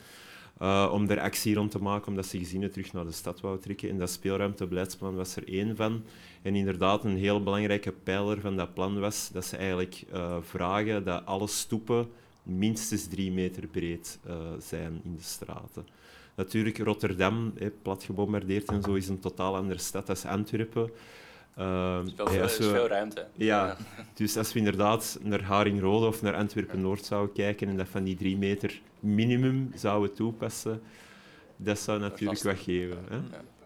Uh, om er actie rond te maken, omdat ze gezinnen terug naar de stad wou trekken. En dat speelruimtebeleidsplan was er één van. En inderdaad, een heel belangrijke pijler van dat plan was dat ze eigenlijk uh, vragen dat alle stoepen minstens drie meter breed uh, zijn in de straten. Natuurlijk, Rotterdam, hè, plat gebombardeerd en zo, is een totaal andere stad als Antwerpen. Uh, is veel, veel ruimte. Ja, dus als we inderdaad naar Haringrode of naar Antwerpen-Noord zouden kijken en dat van die drie meter minimum zouden toepassen, dat zou natuurlijk wat geven. Hè?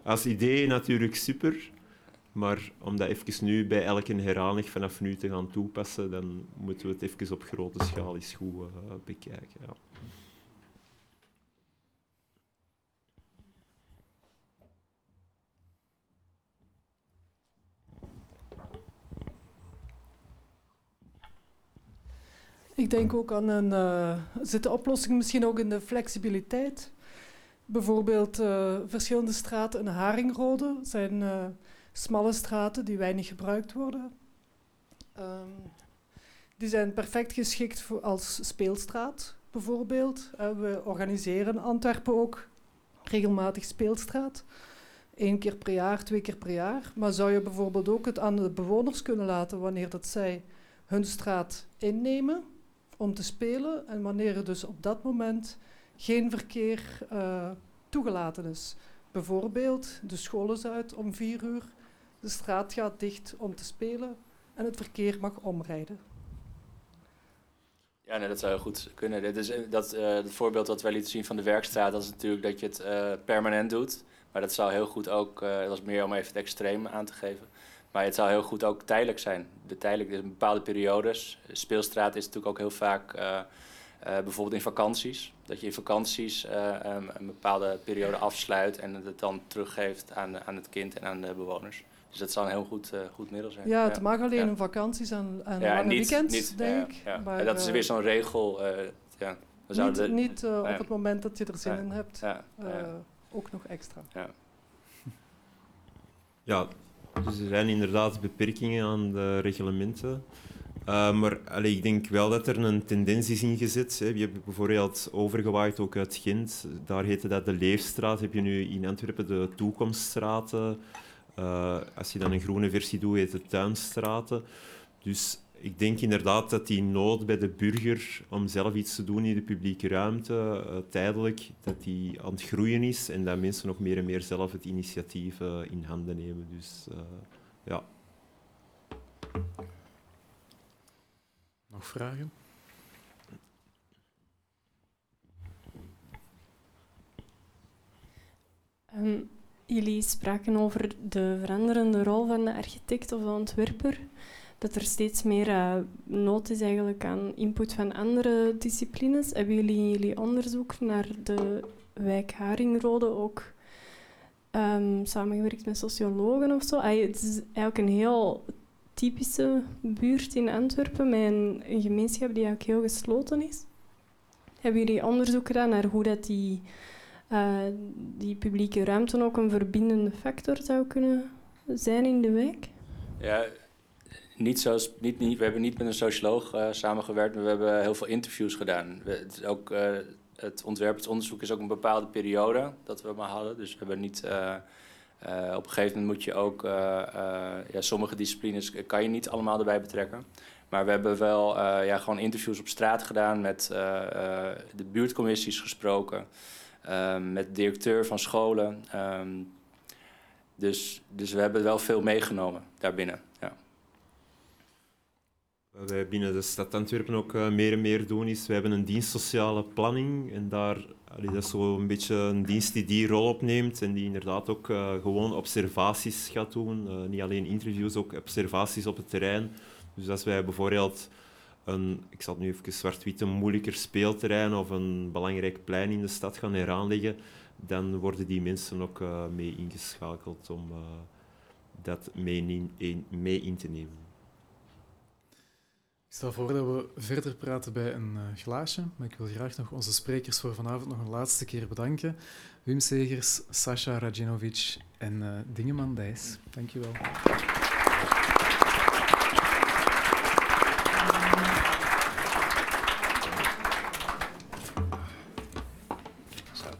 Als idee natuurlijk super, maar om dat even nu bij elke herhaling vanaf nu te gaan toepassen, dan moeten we het even op grote schaal eens goed uh, bekijken. Ja. Ik denk ook aan een. Zit de oplossing misschien ook in de flexibiliteit? Bijvoorbeeld uh, verschillende straten in Haringrode zijn uh, smalle straten die weinig gebruikt worden. Um, die zijn perfect geschikt voor als speelstraat, bijvoorbeeld. we organiseren Antwerpen ook regelmatig speelstraat. Eén keer per jaar, twee keer per jaar. Maar zou je bijvoorbeeld ook het aan de bewoners kunnen laten wanneer dat zij hun straat innemen? Om te spelen en wanneer er dus op dat moment geen verkeer uh, toegelaten is. Bijvoorbeeld, de school is uit om vier uur, de straat gaat dicht om te spelen en het verkeer mag omrijden. Ja, nee, dat zou heel goed kunnen. Dit is, eh, dat, uh, het voorbeeld dat wij lieten zien van de werkstraat, dat is natuurlijk dat je het permanent doet. Maar dat zou heel goed ook, dat was meer om even het extreem aan te geven. Maar het zou heel goed ook tijdelijk zijn. De tijdelijk, in bepaalde periodes. Speelstraat is natuurlijk ook heel vaak uh, uh, bijvoorbeeld in vakanties. Dat je in vakanties uh, um, een bepaalde periode afsluit en het dan teruggeeft aan, aan het kind en aan de bewoners. Dus dat zou een heel goed, goed middel zijn. Ja, het mag alleen ja. in vakanties en, en ja, lange niet, weekends, niet, denk ik. Maar, dat is weer zo'n regel. ja, niet de, niet op het moment dat je er zin in hebt, ook nog extra. Ja. Dus er zijn inderdaad beperkingen aan de reglementen. Uh, maar allee, ik denk wel dat er een tendens is ingezet. Hè. Je hebt bijvoorbeeld overgewaaid ook uit Gent. Daar heette dat de Leefstraat. Heb je nu in Antwerpen de Toekomststraten. Uh, als je dan een groene versie doet, heet het Tuinstraten. Dus ik denk inderdaad dat die nood bij de burger om zelf iets te doen in de publieke ruimte, uh, tijdelijk, dat die aan het groeien is en dat mensen nog meer en meer zelf het initiatief uh, in handen nemen. Dus uh, ja. Nog vragen? Um, jullie spraken over de veranderende rol van de architect of de ontwerper dat er steeds meer uh, nood is eigenlijk aan input van andere disciplines. Hebben jullie in jullie onderzoek naar de wijk Haringrode ook um, samengewerkt met sociologen of zo? het is eigenlijk een heel typische buurt in Antwerpen met een, een gemeenschap die eigenlijk heel gesloten is. Hebben jullie onderzoek gedaan naar hoe dat die, uh, die publieke ruimte ook een verbindende factor zou kunnen zijn in de wijk? Ja, niet zo, niet, niet, we hebben niet met een socioloog uh, samengewerkt, maar we hebben heel veel interviews gedaan. We, het, ook, uh, het onderzoek is ook een bepaalde periode dat we maar hadden. Dus we hebben niet Uh, op een gegeven moment moet je ook, ja, sommige disciplines kan je niet allemaal erbij betrekken. Maar we hebben wel ja, gewoon interviews op straat gedaan, met de buurtcommissies gesproken, ehm, met de directeur van scholen. Um, dus, dus we hebben wel veel meegenomen daarbinnen. Wij binnen de stad Antwerpen ook uh, meer en meer doen, is we hebben een dienst sociale planning. En daar, allee, dat is zo een beetje een dienst die die rol opneemt en die inderdaad ook uh, gewoon observaties gaat doen. Uh, niet alleen interviews, ook observaties op het terrein. Dus als wij bijvoorbeeld een, ik zal het nu even zwart-wit, een moeilijker speelterrein of een belangrijk plein in de stad gaan heraanleggen, dan worden die mensen ook mee ingeschakeld om dat mee in, mee in te nemen. Ik stel voor dat we verder praten bij een uh, glaasje, maar ik wil graag nog onze sprekers voor vanavond nog een laatste keer bedanken. Wim Segers, Sasha Rajinovic en uh, Dingeman Dijs. Dank je wel.